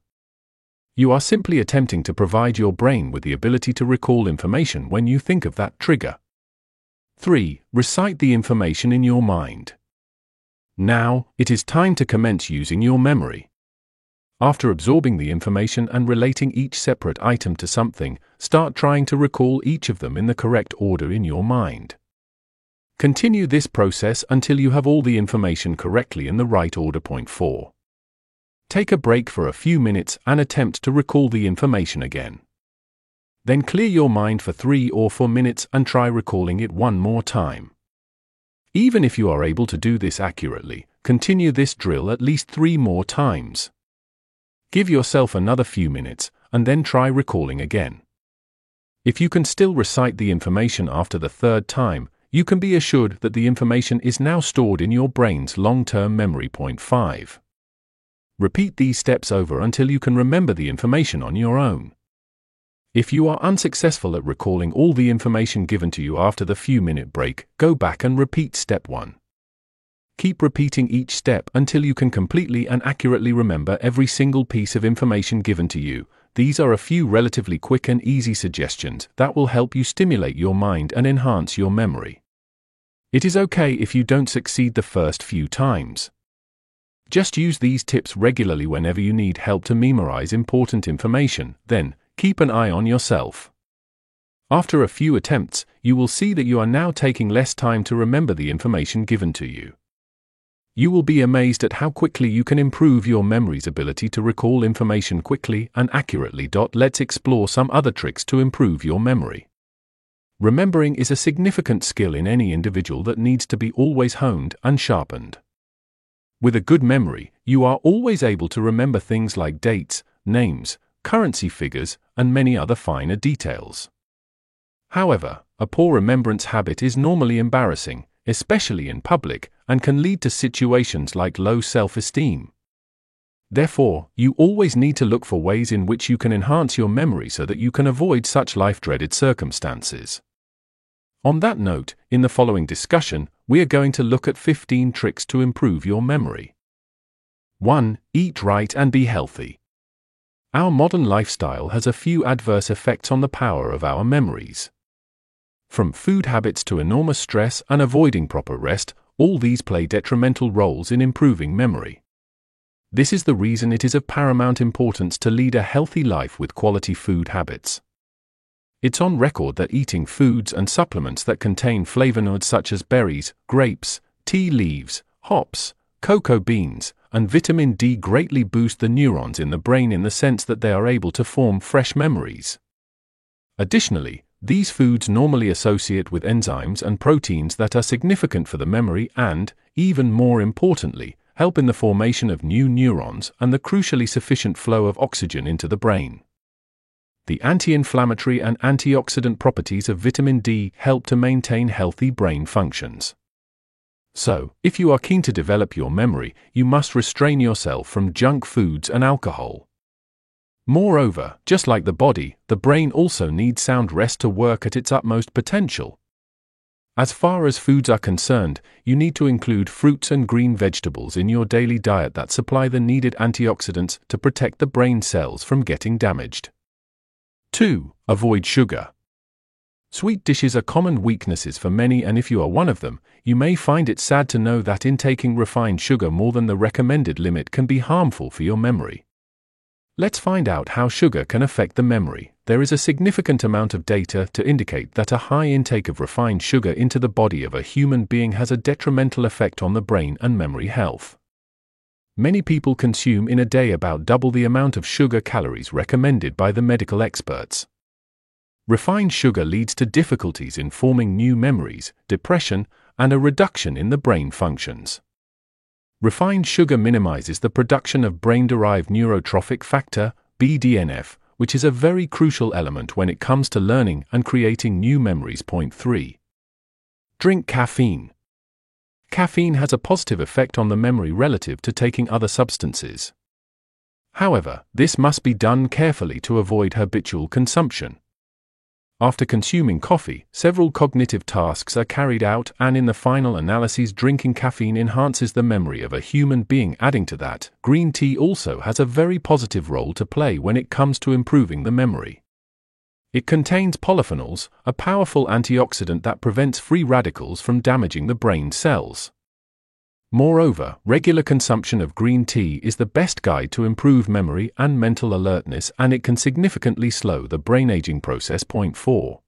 You are simply attempting to provide your brain with the ability to recall information when you think of that trigger. 3. Recite the information in your mind. Now, it is time to commence using your memory. After absorbing the information and relating each separate item to something, start trying to recall each of them in the correct order in your mind. Continue this process until you have all the information correctly in the right order. Point 4. Take a break for a few minutes and attempt to recall the information again. Then clear your mind for 3 or 4 minutes and try recalling it one more time. Even if you are able to do this accurately, continue this drill at least 3 more times. Give yourself another few minutes, and then try recalling again. If you can still recite the information after the third time, you can be assured that the information is now stored in your brain's long term memory. Point 5. Repeat these steps over until you can remember the information on your own. If you are unsuccessful at recalling all the information given to you after the few minute break, go back and repeat step 1. Keep repeating each step until you can completely and accurately remember every single piece of information given to you. These are a few relatively quick and easy suggestions that will help you stimulate your mind and enhance your memory. It is okay if you don't succeed the first few times. Just use these tips regularly whenever you need help to memorize important information, then, keep an eye on yourself. After a few attempts, you will see that you are now taking less time to remember the information given to you. You will be amazed at how quickly you can improve your memory's ability to recall information quickly and accurately. Let's explore some other tricks to improve your memory. Remembering is a significant skill in any individual that needs to be always honed and sharpened. With a good memory, you are always able to remember things like dates, names, currency figures, and many other finer details. However, a poor remembrance habit is normally embarrassing, especially in public, and can lead to situations like low self esteem. Therefore, you always need to look for ways in which you can enhance your memory so that you can avoid such life dreaded circumstances. On that note, in the following discussion, we are going to look at 15 tricks to improve your memory. 1. Eat right and be healthy. Our modern lifestyle has a few adverse effects on the power of our memories. From food habits to enormous stress and avoiding proper rest, all these play detrimental roles in improving memory. This is the reason it is of paramount importance to lead a healthy life with quality food habits. It's on record that eating foods and supplements that contain flavonoids such as berries, grapes, tea leaves, hops, cocoa beans, and vitamin D greatly boost the neurons in the brain in the sense that they are able to form fresh memories. Additionally, these foods normally associate with enzymes and proteins that are significant for the memory and, even more importantly, help in the formation of new neurons and the crucially sufficient flow of oxygen into the brain. The anti inflammatory and antioxidant properties of vitamin D help to maintain healthy brain functions. So, if you are keen to develop your memory, you must restrain yourself from junk foods and alcohol. Moreover, just like the body, the brain also needs sound rest to work at its utmost potential. As far as foods are concerned, you need to include fruits and green vegetables in your daily diet that supply the needed antioxidants to protect the brain cells from getting damaged. 2. Avoid sugar. Sweet dishes are common weaknesses for many, and if you are one of them, you may find it sad to know that intaking refined sugar more than the recommended limit can be harmful for your memory. Let's find out how sugar can affect the memory. There is a significant amount of data to indicate that a high intake of refined sugar into the body of a human being has a detrimental effect on the brain and memory health. Many people consume in a day about double the amount of sugar calories recommended by the medical experts. Refined sugar leads to difficulties in forming new memories, depression, and a reduction in the brain functions. Refined sugar minimizes the production of brain derived neurotrophic factor, BDNF, which is a very crucial element when it comes to learning and creating new memories. Point 3. Drink caffeine. Caffeine has a positive effect on the memory relative to taking other substances. However, this must be done carefully to avoid habitual consumption. After consuming coffee, several cognitive tasks are carried out, and in the final analyses, drinking caffeine enhances the memory of a human being. Adding to that, green tea also has a very positive role to play when it comes to improving the memory. It contains polyphenols, a powerful antioxidant that prevents free radicals from damaging the brain cells. Moreover, regular consumption of green tea is the best guide to improve memory and mental alertness, and it can significantly slow the brain aging process. Point 4.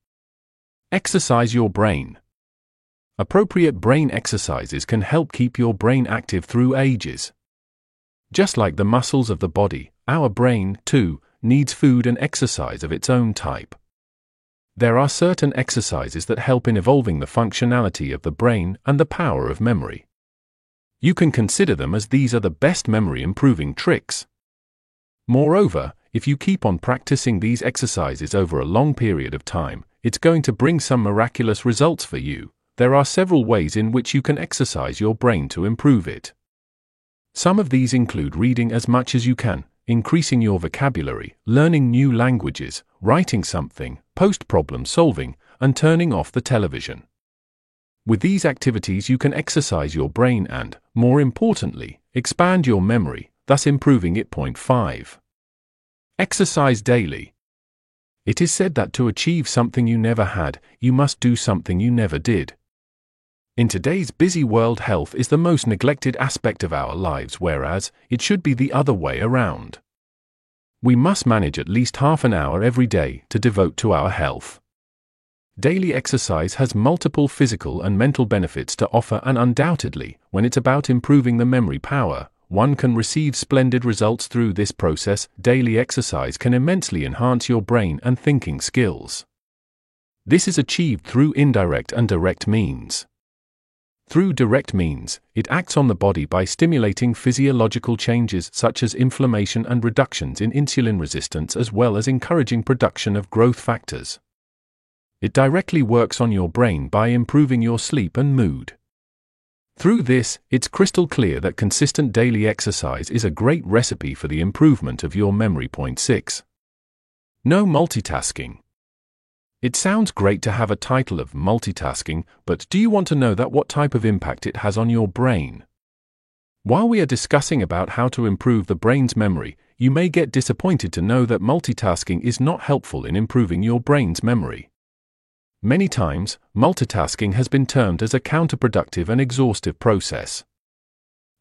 Exercise your brain. Appropriate brain exercises can help keep your brain active through ages. Just like the muscles of the body, our brain, too, needs food and exercise of its own type. There are certain exercises that help in evolving the functionality of the brain and the power of memory. You can consider them as these are the best memory improving tricks. Moreover, if you keep on practicing these exercises over a long period of time, it's going to bring some miraculous results for you. There are several ways in which you can exercise your brain to improve it. Some of these include reading as much as you can, increasing your vocabulary, learning new languages, writing something, post problem solving, and turning off the television. With these activities, you can exercise your brain and, more importantly, expand your memory, thus improving it. Point 5. Exercise daily. It is said that to achieve something you never had, you must do something you never did. In today's busy world, health is the most neglected aspect of our lives, whereas it should be the other way around. We must manage at least half an hour every day to devote to our health. daily exercise has multiple physical and mental benefits to offer, and undoubtedly, when it's about improving the memory power, one can receive splendid results through this process. Daily exercise can immensely enhance your brain and thinking skills. This is achieved through indirect and direct means. Through direct means, it acts on the body by stimulating physiological changes such as inflammation and reductions in insulin resistance, as well as encouraging production of growth factors. It directly works on your brain by improving your sleep and mood. Through this, it's crystal clear that consistent daily exercise is a great recipe for the improvement of your memory. Point 6. No multitasking. It sounds great to have a title of multitasking, but do you want to know that what type of impact it has on your brain? While we are discussing about how to improve the brain's memory, you may get disappointed to know that multitasking is not helpful in improving your brain's memory. Many times, multitasking has been termed as a counterproductive and exhaustive process.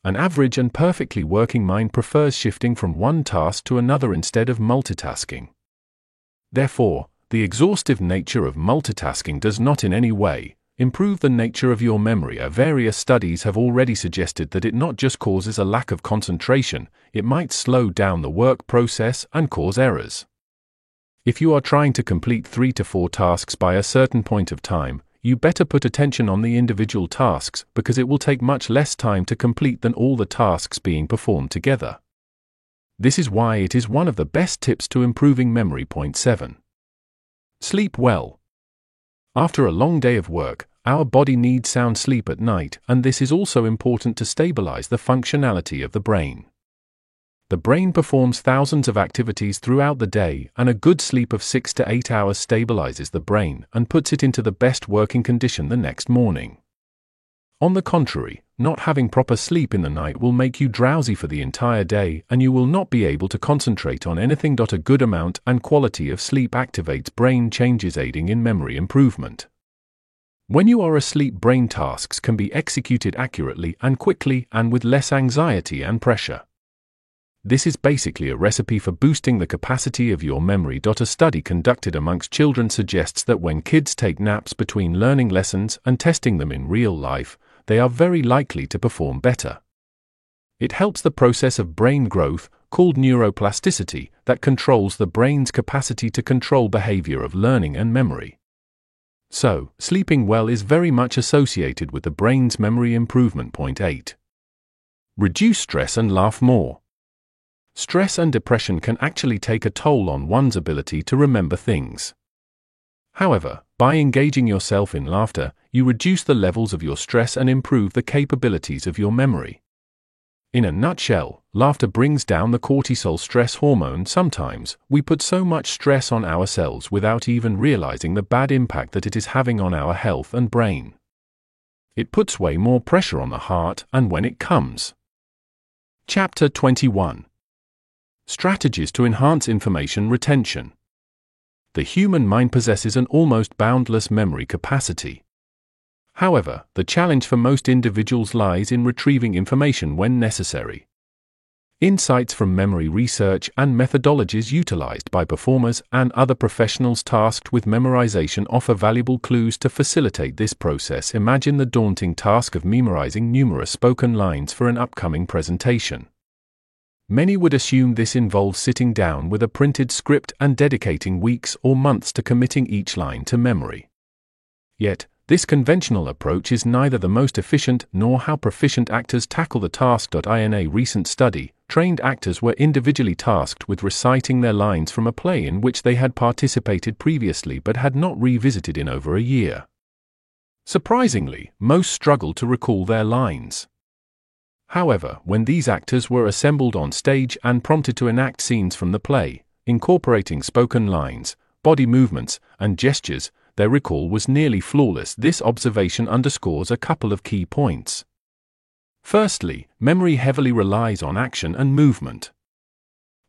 An average and perfectly working mind prefers shifting from one task to another instead of multitasking. Therefore, the exhaustive nature of multitasking does not in any way improve the nature of your memory. Various studies have already suggested that it not just causes a lack of concentration, it might slow down the work process and cause errors. If you are trying to complete three to four tasks by a certain point of time, you better put attention on the individual tasks because it will take much less time to complete than all the tasks being performed together. This is why it is one of the best tips to improving memory. Point 7. Sleep well. After a long day of work, our body needs sound sleep at night, and this is also important to stabilize the functionality of the brain. The brain performs thousands of activities throughout the day, and a good sleep of 6 to 8 hours stabilizes the brain and puts it into the best working condition the next morning. On the contrary, not having proper sleep in the night will make you drowsy for the entire day and you will not be able to concentrate on anything. A good amount and quality of sleep activates brain changes, aiding in memory improvement. When you are asleep, brain tasks can be executed accurately and quickly and with less anxiety and pressure. This is basically a recipe for boosting the capacity of your memory. A study conducted amongst children suggests that when kids take naps between learning lessons and testing them in real life, they are very likely to perform better. It helps the process of brain growth, called neuroplasticity, that controls the brain's capacity to control behavior of learning and memory. So, sleeping well is very much associated with the brain's memory improvement. Point 8. Reduce stress and laugh more. Stress and depression can actually take a toll on one's ability to remember things. However, by engaging yourself in laughter, you reduce the levels of your stress and improve the capabilities of your memory. In a nutshell, laughter brings down the cortisol stress hormone. Sometimes, we put so much stress on ourselves without even realizing the bad impact that it is having on our health and brain. It puts way more pressure on the heart, and when it comes. Chapter 21 Strategies to enhance information retention the human mind possesses an almost boundless memory capacity. However, the challenge for most individuals lies in retrieving information when necessary. Insights from memory research and methodologies utilized by performers and other professionals tasked with memorization offer valuable clues to facilitate this process. Imagine the daunting task of memorizing numerous spoken lines for an upcoming presentation. Many would assume this involves sitting down with a printed script and dedicating weeks or months to committing each line to memory. Yet, this conventional approach is neither the most efficient nor how proficient actors tackle the task. In a recent study, trained actors were individually tasked with reciting their lines from a play in which they had participated previously but had not revisited in over a year. Surprisingly, most struggled to recall their lines. However, when these actors were assembled on stage and prompted to enact scenes from the play, incorporating spoken lines, body movements, and gestures, their recall was nearly flawless. This observation underscores a couple of key points. Firstly, memory heavily relies on action and movement.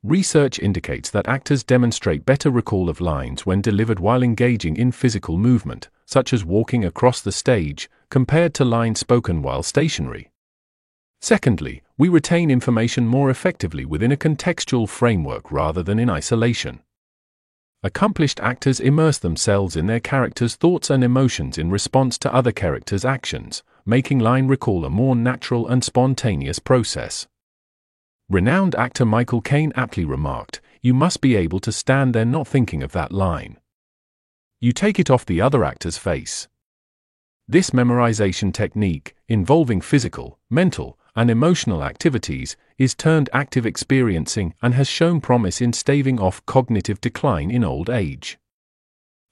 Research indicates that actors demonstrate better recall of lines when delivered while engaging in physical movement, such as walking across the stage, compared to lines spoken while stationary. Secondly, we retain information more effectively within a contextual framework rather than in isolation. accomplished actors immerse themselves in their characters' thoughts and emotions in response to other characters' actions, making line recall a more natural and spontaneous process. Renowned actor Michael Caine aptly remarked, You must be able to stand there not thinking of that line. You take it off the other actor's face. This memorization technique, involving physical, mental, and emotional activities, is turned active experiencing and has shown promise in staving off cognitive decline in old age.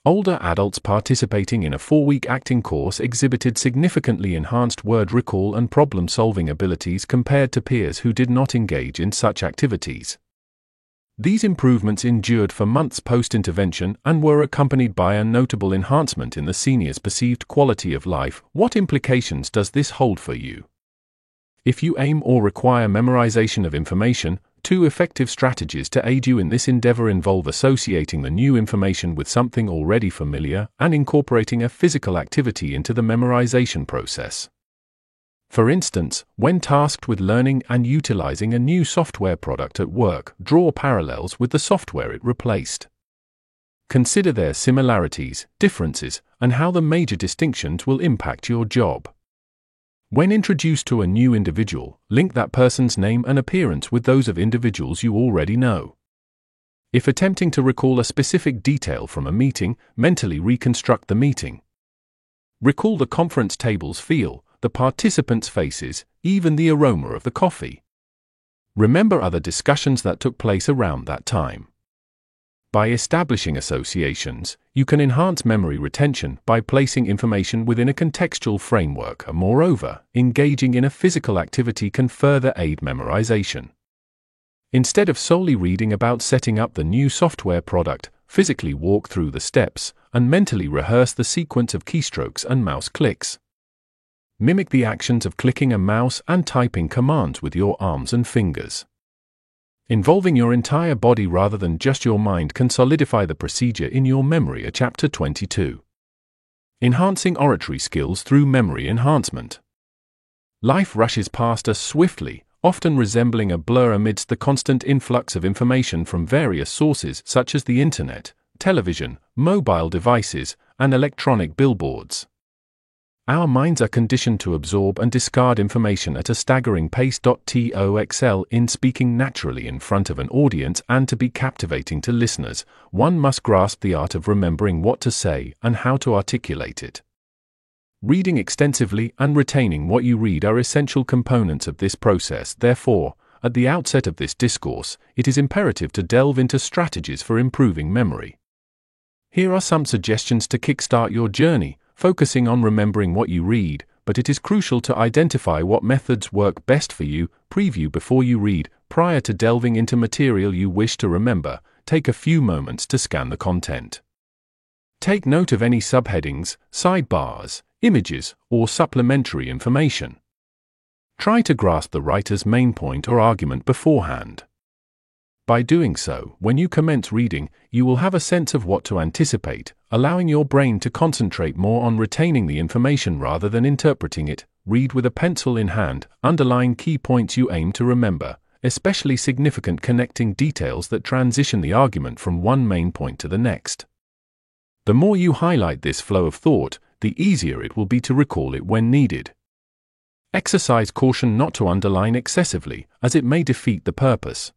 Older adults participating in a four week acting course exhibited significantly enhanced word recall and problem solving abilities compared to peers who did not engage in such activities. These improvements endured for months post intervention and were accompanied by a notable enhancement in the senior's perceived quality of life. What implications does this hold for you? If you aim or require memorization of information, two effective strategies to aid you in this endeavor involve associating the new information with something already familiar and incorporating a physical activity into the memorization process. For instance, when tasked with learning and utilizing a new software product at work, draw parallels with the software it replaced. Consider their similarities, differences, and how the major distinctions will impact your job. When introduced to a new individual, link that person's name and appearance with those of individuals you already know. If attempting to recall a specific detail from a meeting, mentally reconstruct the meeting. Recall the conference table's feel, the participants' faces, even the aroma of the coffee. Remember other discussions that took place around that time. By establishing associations, you can enhance memory retention by placing information within a contextual framework, and moreover, engaging in a physical activity can further aid memorization. Instead of solely reading about setting up the new software product, physically walk through the steps and mentally rehearse the sequence of keystrokes and mouse clicks. Mimic the actions of clicking a mouse and typing commands with your arms and fingers. Involving your entire body rather than just your mind can solidify the procedure in your memory. A chapter 22. Enhancing oratory skills through memory enhancement. Life rushes past us swiftly, often resembling a blur amidst the constant influx of information from various sources such as the internet, television, mobile devices, and electronic billboards. Our minds are conditioned to absorb and discard information at a staggering pace. To excel in speaking naturally in front of an audience and to be captivating to listeners, one must grasp the art of remembering what to say and how to articulate it. Reading extensively and retaining what you read are essential components of this process. Therefore, at the outset of this discourse, it is imperative to delve into strategies for improving memory. Here are some suggestions to kickstart your journey focusing on remembering what you read, but it is crucial to identify what methods work best for you. Preview before you read. Prior to delving into material you wish to remember, take a few moments to scan the content. Take note of any subheadings, sidebars, images, or supplementary information. Try to grasp the writer's main point or argument beforehand. By doing so, when you commence reading, you will have a sense of what to anticipate, allowing your brain to concentrate more on retaining the information rather than interpreting it. Read with a pencil in hand, underline key points you aim to remember, especially significant connecting details that transition the argument from one main point to the next. The more you highlight this flow of thought, the easier it will be to recall it when needed. Exercise caution not to underline excessively, as it may defeat the purpose.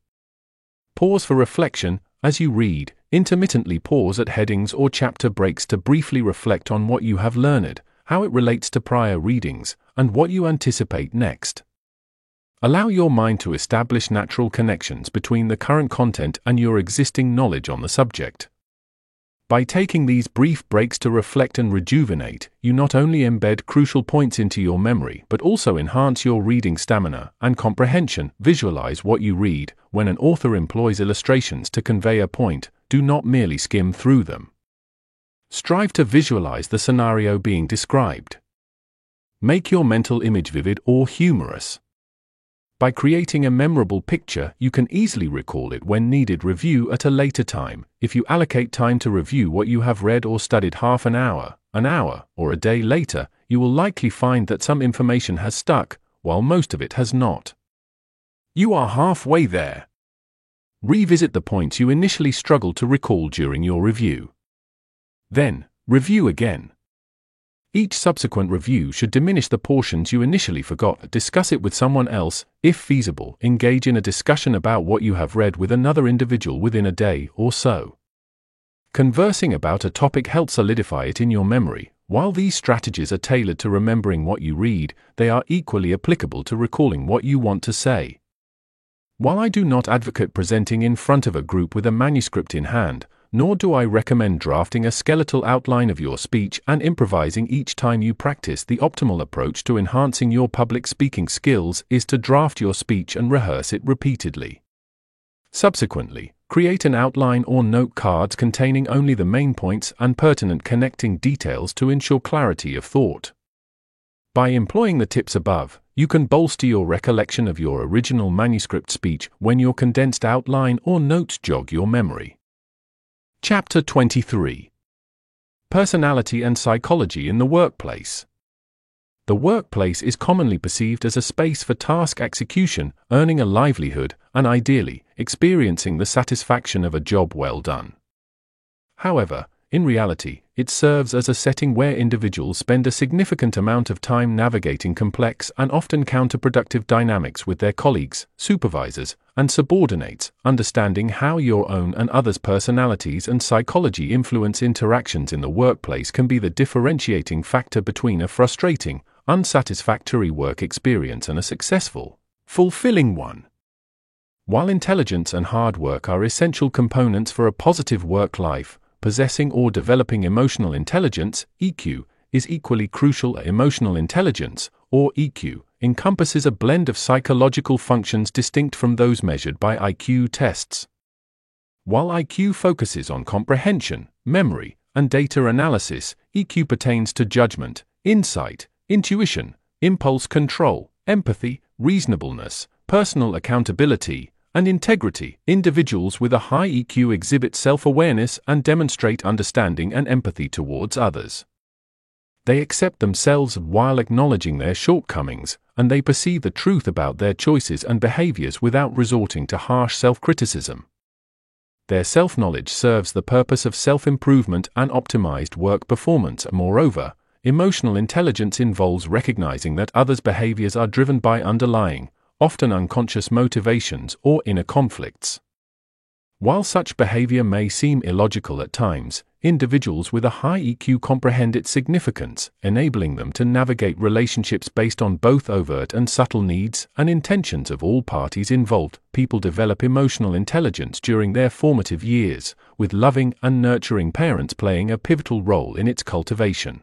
Pause for reflection as you read. Intermittently pause at headings or chapter breaks to briefly reflect on what you have learned, how it relates to prior readings, and what you anticipate next. Allow your mind to establish natural connections between the current content and your existing knowledge on the subject. By taking these brief breaks to reflect and rejuvenate, you not only embed crucial points into your memory but also enhance your reading stamina and comprehension. Visualize what you read. When an author employs illustrations to convey a point, do not merely skim through them. Strive to visualize the scenario being described. Make your mental image vivid or humorous. By creating a memorable picture, you can easily recall it when needed. Review at a later time. If you allocate time to review what you have read or studied half an hour, an hour, or a day later, you will likely find that some information has stuck, while most of it has not. You are halfway there. Revisit the points you initially struggled to recall during your review. Then, review again. Each subsequent review should diminish the portions you initially forgot. Discuss it with someone else, if feasible. Engage in a discussion about what you have read with another individual within a day or so. Conversing about a topic helps solidify it in your memory. While these strategies are tailored to remembering what you read, they are equally applicable to recalling what you want to say. While I do not advocate presenting in front of a group with a manuscript in hand, nor do I recommend drafting a skeletal outline of your speech and improvising each time you practice. The optimal approach to enhancing your public speaking skills is to draft your speech and rehearse it repeatedly. Subsequently, create an outline or note cards containing only the main points and pertinent connecting details to ensure clarity of thought. By employing the tips above, you can bolster your recollection of your original manuscript speech when your condensed outline or notes jog your memory. Chapter 23 Personality and Psychology in the Workplace. The workplace is commonly perceived as a space for task execution, earning a livelihood, and ideally, experiencing the satisfaction of a job well done. However, in reality, it serves as a setting where individuals spend a significant amount of time navigating complex and often counterproductive dynamics with their colleagues, supervisors, and subordinates. Understanding how your own and others' personalities and psychology influence interactions in the workplace can be the differentiating factor between a frustrating, unsatisfactory work experience and a successful, fulfilling one. While intelligence and hard work are essential components for a positive work life, possessing or developing emotional intelligence, EQ, is equally crucial. Emotional intelligence, or EQ, encompasses a blend of psychological functions distinct from those measured by IQ tests. While IQ focuses on comprehension, memory, and data analysis, EQ pertains to judgment, insight, intuition, impulse control, empathy, reasonableness, personal accountability, and integrity. Individuals with a high EQ exhibit self awareness and demonstrate understanding and empathy towards others. They accept themselves while acknowledging their shortcomings, and they perceive the truth about their choices and behaviors without resorting to harsh self criticism. Their self knowledge serves the purpose of self improvement and optimized work performance. Moreover, emotional intelligence involves recognizing that others' behaviors are driven by underlying, often unconscious motivations or inner conflicts. While such behavior may seem illogical at times, individuals with a high EQ comprehend its significance, enabling them to navigate relationships based on both overt and subtle needs and intentions of all parties involved. People develop emotional intelligence during their formative years, with loving and nurturing parents playing a pivotal role in its cultivation.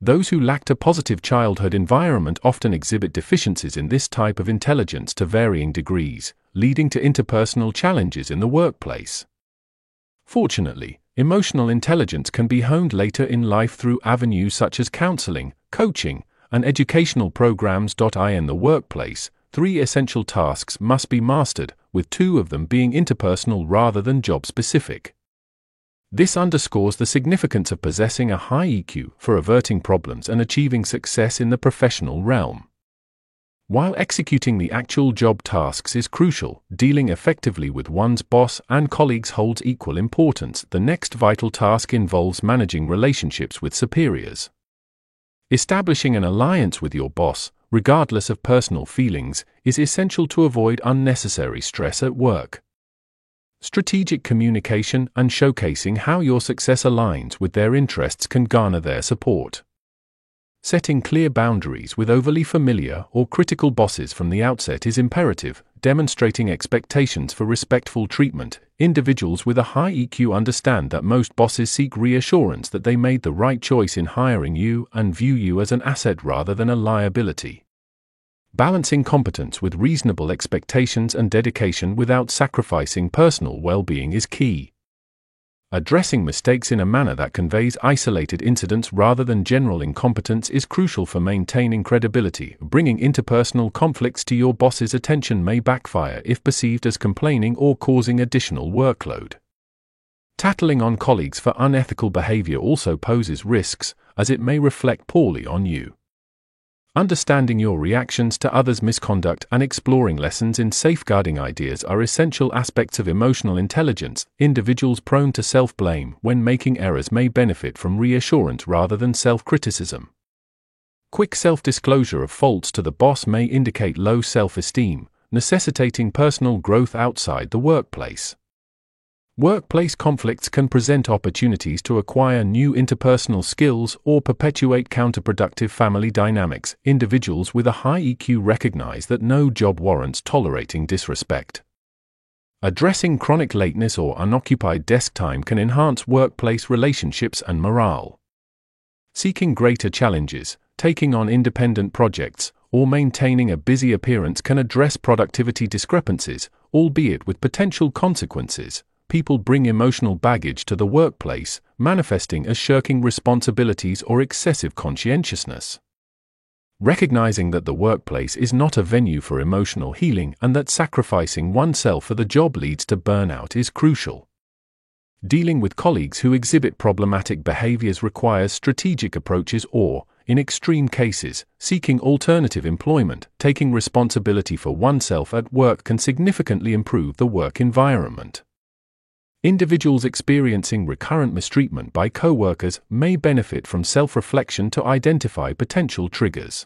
Those who lacked a positive childhood environment often exhibit deficiencies in this type of intelligence to varying degrees, leading to interpersonal challenges in the workplace. Fortunately, emotional intelligence can be honed later in life through avenues such as counseling, coaching, and educational programs. I In the workplace, three essential tasks must be mastered, with two of them being interpersonal rather than job specific. This underscores the significance of possessing a high EQ for averting problems and achieving success in the professional realm. While executing the actual job tasks is crucial, dealing effectively with one's boss and colleagues holds equal importance. The next vital task involves managing relationships with superiors. Establishing an alliance with your boss, regardless of personal feelings, is essential to avoid unnecessary stress at work strategic communication, and showcasing how your success aligns with their interests can garner their support. Setting clear boundaries with overly familiar or critical bosses from the outset is imperative, demonstrating expectations for respectful treatment. Individuals with a high EQ understand that most bosses seek reassurance that they made the right choice in hiring you and view you as an asset rather than a liability. Balancing competence with reasonable expectations and dedication without sacrificing personal well being is key. Addressing mistakes in a manner that conveys isolated incidents rather than general incompetence is crucial for maintaining credibility. Bringing interpersonal conflicts to your boss's attention may backfire if perceived as complaining or causing additional workload. Tattling on colleagues for unethical behavior also poses risks, as it may reflect poorly on you. Understanding your reactions to others' misconduct and exploring lessons in safeguarding ideas are essential aspects of emotional intelligence. Individuals prone to self blame when making errors may benefit from reassurance rather than self criticism. Quick self disclosure of faults to the boss may indicate low self esteem, necessitating personal growth outside the workplace. Workplace conflicts can present opportunities to acquire new interpersonal skills or perpetuate counterproductive family dynamics. Individuals with a high EQ recognize that no job warrants tolerating disrespect. Addressing chronic lateness or unoccupied desk time can enhance workplace relationships and morale. Seeking greater challenges, taking on independent projects, or maintaining a busy appearance can address productivity discrepancies, albeit with potential consequences people bring emotional baggage to the workplace, manifesting as shirking responsibilities or excessive conscientiousness. Recognizing that the workplace is not a venue for emotional healing and that sacrificing oneself for the job leads to burnout is crucial. Dealing with colleagues who exhibit problematic behaviors requires strategic approaches or, in extreme cases, seeking alternative employment. Taking responsibility for oneself at work can significantly improve the work environment. Individuals experiencing recurrent mistreatment by coworkers may benefit from self-reflection to identify potential triggers.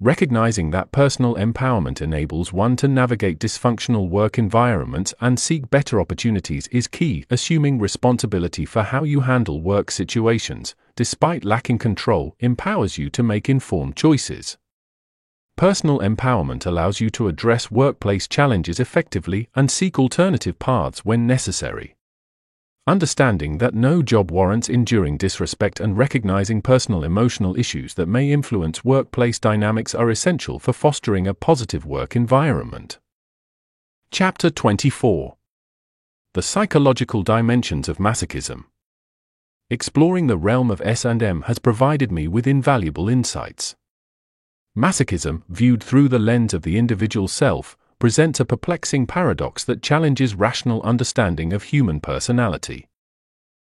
Recognizing that personal empowerment enables one to navigate dysfunctional work environments and seek better opportunities is key. Assuming responsibility for how you handle work situations, despite lacking control, empowers you to make informed choices. Personal empowerment allows you to address workplace challenges effectively and seek alternative paths when necessary. Understanding that no job warrants enduring disrespect and recognizing personal emotional issues that may influence workplace dynamics are essential for fostering a positive work environment. Chapter 24 The Psychological Dimensions of Masochism. Exploring the realm of S&M has provided me with invaluable insights. Masochism, viewed through the lens of the individual self, presents a perplexing paradox that challenges rational understanding of human personality.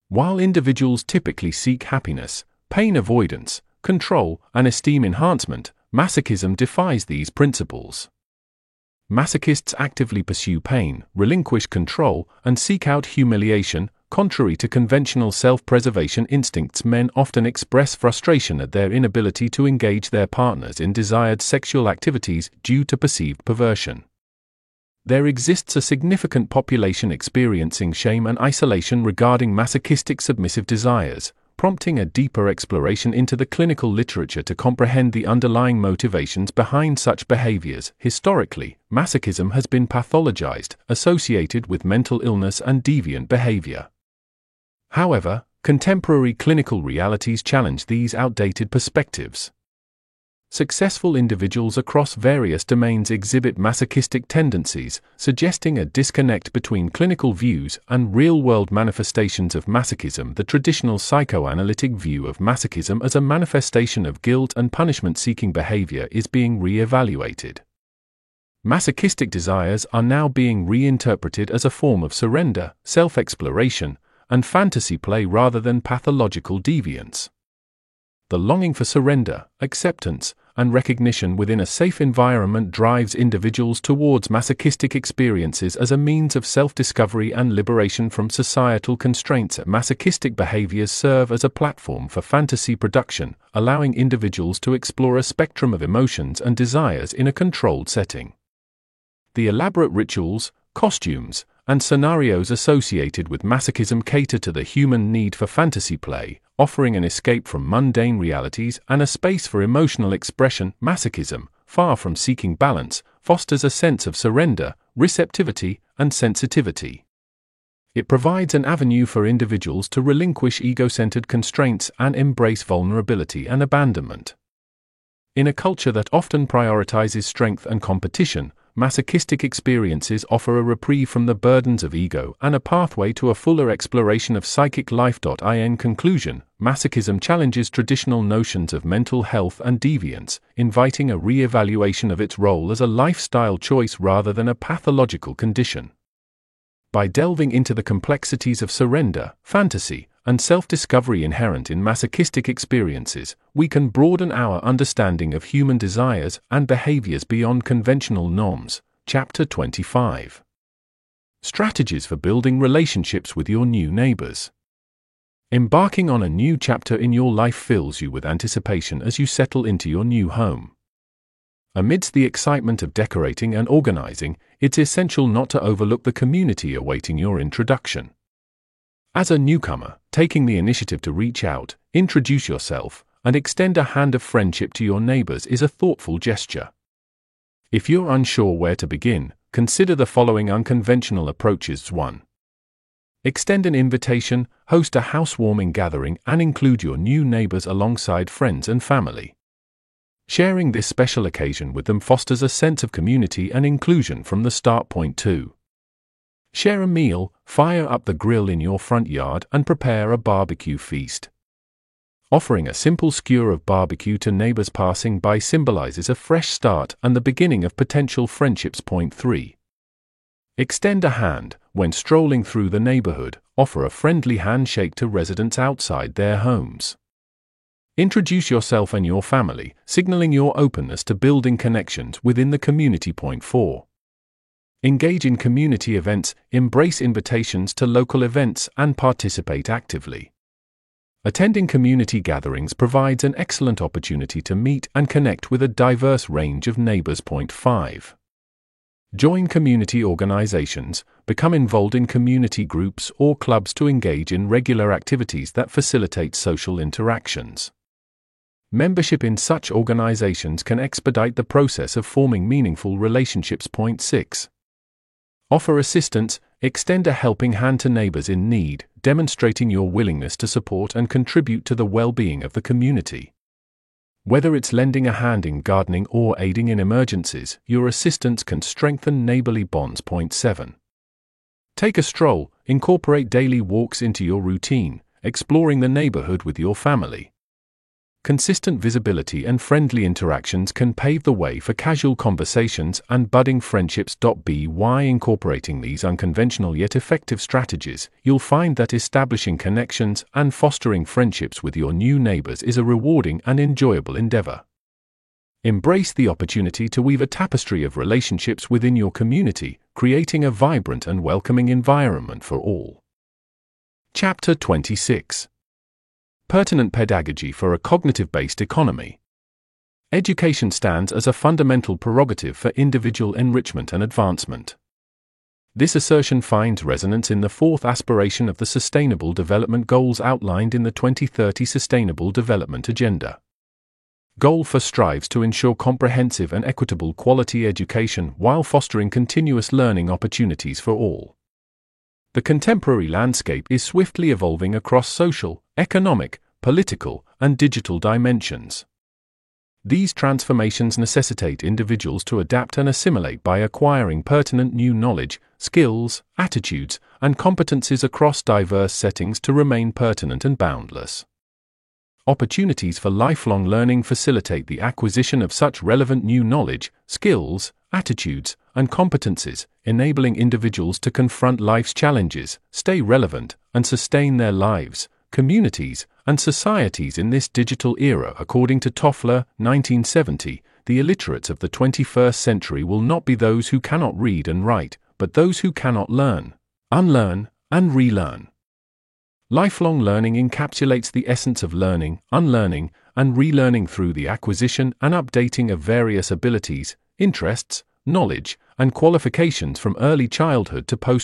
While individuals typically seek happiness, pain avoidance, control, and esteem enhancement, masochism defies these principles. Masochists actively pursue pain, relinquish control, and seek out humiliation, Contrary to conventional self preservation instincts, men often express frustration at their inability to engage their partners in desired sexual activities due to perceived perversion. There exists a significant population experiencing shame and isolation regarding masochistic submissive desires, prompting a deeper exploration into the clinical literature to comprehend the underlying motivations behind such behaviors. Historically, masochism has been pathologized, associated with mental illness and deviant behavior. However, contemporary clinical realities challenge these outdated perspectives. Successful individuals across various domains exhibit masochistic tendencies, suggesting a disconnect between clinical views and real world manifestations of masochism. The traditional psychoanalytic view of masochism as a manifestation of guilt and punishment seeking behavior is being re evaluated. Masochistic desires are now being reinterpreted as a form of surrender, self exploration, and fantasy play rather than pathological deviance. The longing for surrender, acceptance, and recognition within a safe environment drives individuals towards masochistic experiences as a means of self discovery and liberation from societal constraints. Masochistic behaviors serve as a platform for fantasy production, allowing individuals to explore a spectrum of emotions and desires in a controlled setting. The elaborate rituals, costumes, and scenarios associated with masochism cater to the human need for fantasy play, offering an escape from mundane realities and a space for emotional expression. Masochism, far from seeking balance, fosters a sense of surrender, receptivity, and sensitivity. It provides an avenue for individuals to relinquish ego centered constraints and embrace vulnerability and abandonment. In a culture that often prioritizes strength and competition, masochistic experiences offer a reprieve from the burdens of ego and a pathway to a fuller exploration of psychic life. In conclusion, masochism challenges traditional notions of mental health and deviance, inviting a re evaluation of its role as a lifestyle choice rather than a pathological condition. By delving into the complexities of surrender, fantasy, and self discovery inherent in masochistic experiences, we can broaden our understanding of human desires and behaviors beyond conventional norms. Chapter 25 Strategies for Building Relationships with Your New Neighbors. Embarking on a new chapter in your life fills you with anticipation as you settle into your new home. Amidst the excitement of decorating and organizing, it's essential not to overlook the community awaiting your introduction. As a newcomer, taking the initiative to reach out, introduce yourself, and extend a hand of friendship to your neighbors is a thoughtful gesture. If you're unsure where to begin, consider the following unconventional approaches 1. Extend an invitation, host a housewarming gathering, and include your new neighbors alongside friends and family. Sharing this special occasion with them fosters a sense of community and inclusion from the start point too. Share a meal, fire up the grill in your front yard, and prepare a barbecue feast. Offering a simple skewer of barbecue to neighbors passing by symbolizes a fresh start and the beginning of potential friendships. Point 3. Extend a hand. When strolling through the neighborhood, offer a friendly handshake to residents outside their homes. Introduce yourself and your family, signaling your openness to building connections within the community. Point 4. Engage in community events, embrace invitations to local events, and participate actively. Attending community gatherings provides an excellent opportunity to meet and connect with a diverse range of neighbors. Point 5. Join community organizations, become involved in community groups or clubs to engage in regular activities that facilitate social interactions. Membership in such organizations can expedite the process of forming meaningful relationships. Point 6. Offer assistance, extend a helping hand to neighbors in need, demonstrating your willingness to support and contribute to the well being of the community. Whether it's lending a hand in gardening or aiding in emergencies, your assistance can strengthen neighborly bonds. Point 7. Take a stroll, incorporate daily walks into your routine, exploring the neighborhood with your family. Consistent visibility and friendly interactions can pave the way for casual conversations and budding friendships. By incorporating these unconventional yet effective strategies, you'll find that establishing connections and fostering friendships with your new neighbors is a rewarding and enjoyable endeavor. Embrace the opportunity to weave a tapestry of relationships within your community, creating a vibrant and welcoming environment for all. Chapter 26 Pertinent pedagogy for a cognitive based economy. Education stands as a fundamental prerogative for individual enrichment and advancement. This assertion finds resonance in the fourth aspiration of the Sustainable Development Goals outlined in the 2030 Sustainable Development Agenda. Goal 4 strives to ensure comprehensive and equitable quality education while fostering continuous learning opportunities for all. The contemporary landscape is swiftly evolving across social, economic, political, and digital dimensions. These transformations necessitate individuals to adapt and assimilate by acquiring pertinent new knowledge, skills, attitudes, and competencies across diverse settings to remain pertinent and boundless. Opportunities for lifelong learning facilitate the acquisition of such relevant new knowledge, skills, attitudes, and competencies, enabling individuals to confront life's challenges, stay relevant, and sustain their lives, communities, and societies in this digital era. According to Toffler, 1970, the illiterates of the 21st century will not be those who cannot read and write, but those who cannot learn, unlearn, and relearn. Lifelong learning encapsulates the essence of learning, unlearning, and relearning through the acquisition and updating of various abilities, interests, knowledge, and qualifications from early childhood to post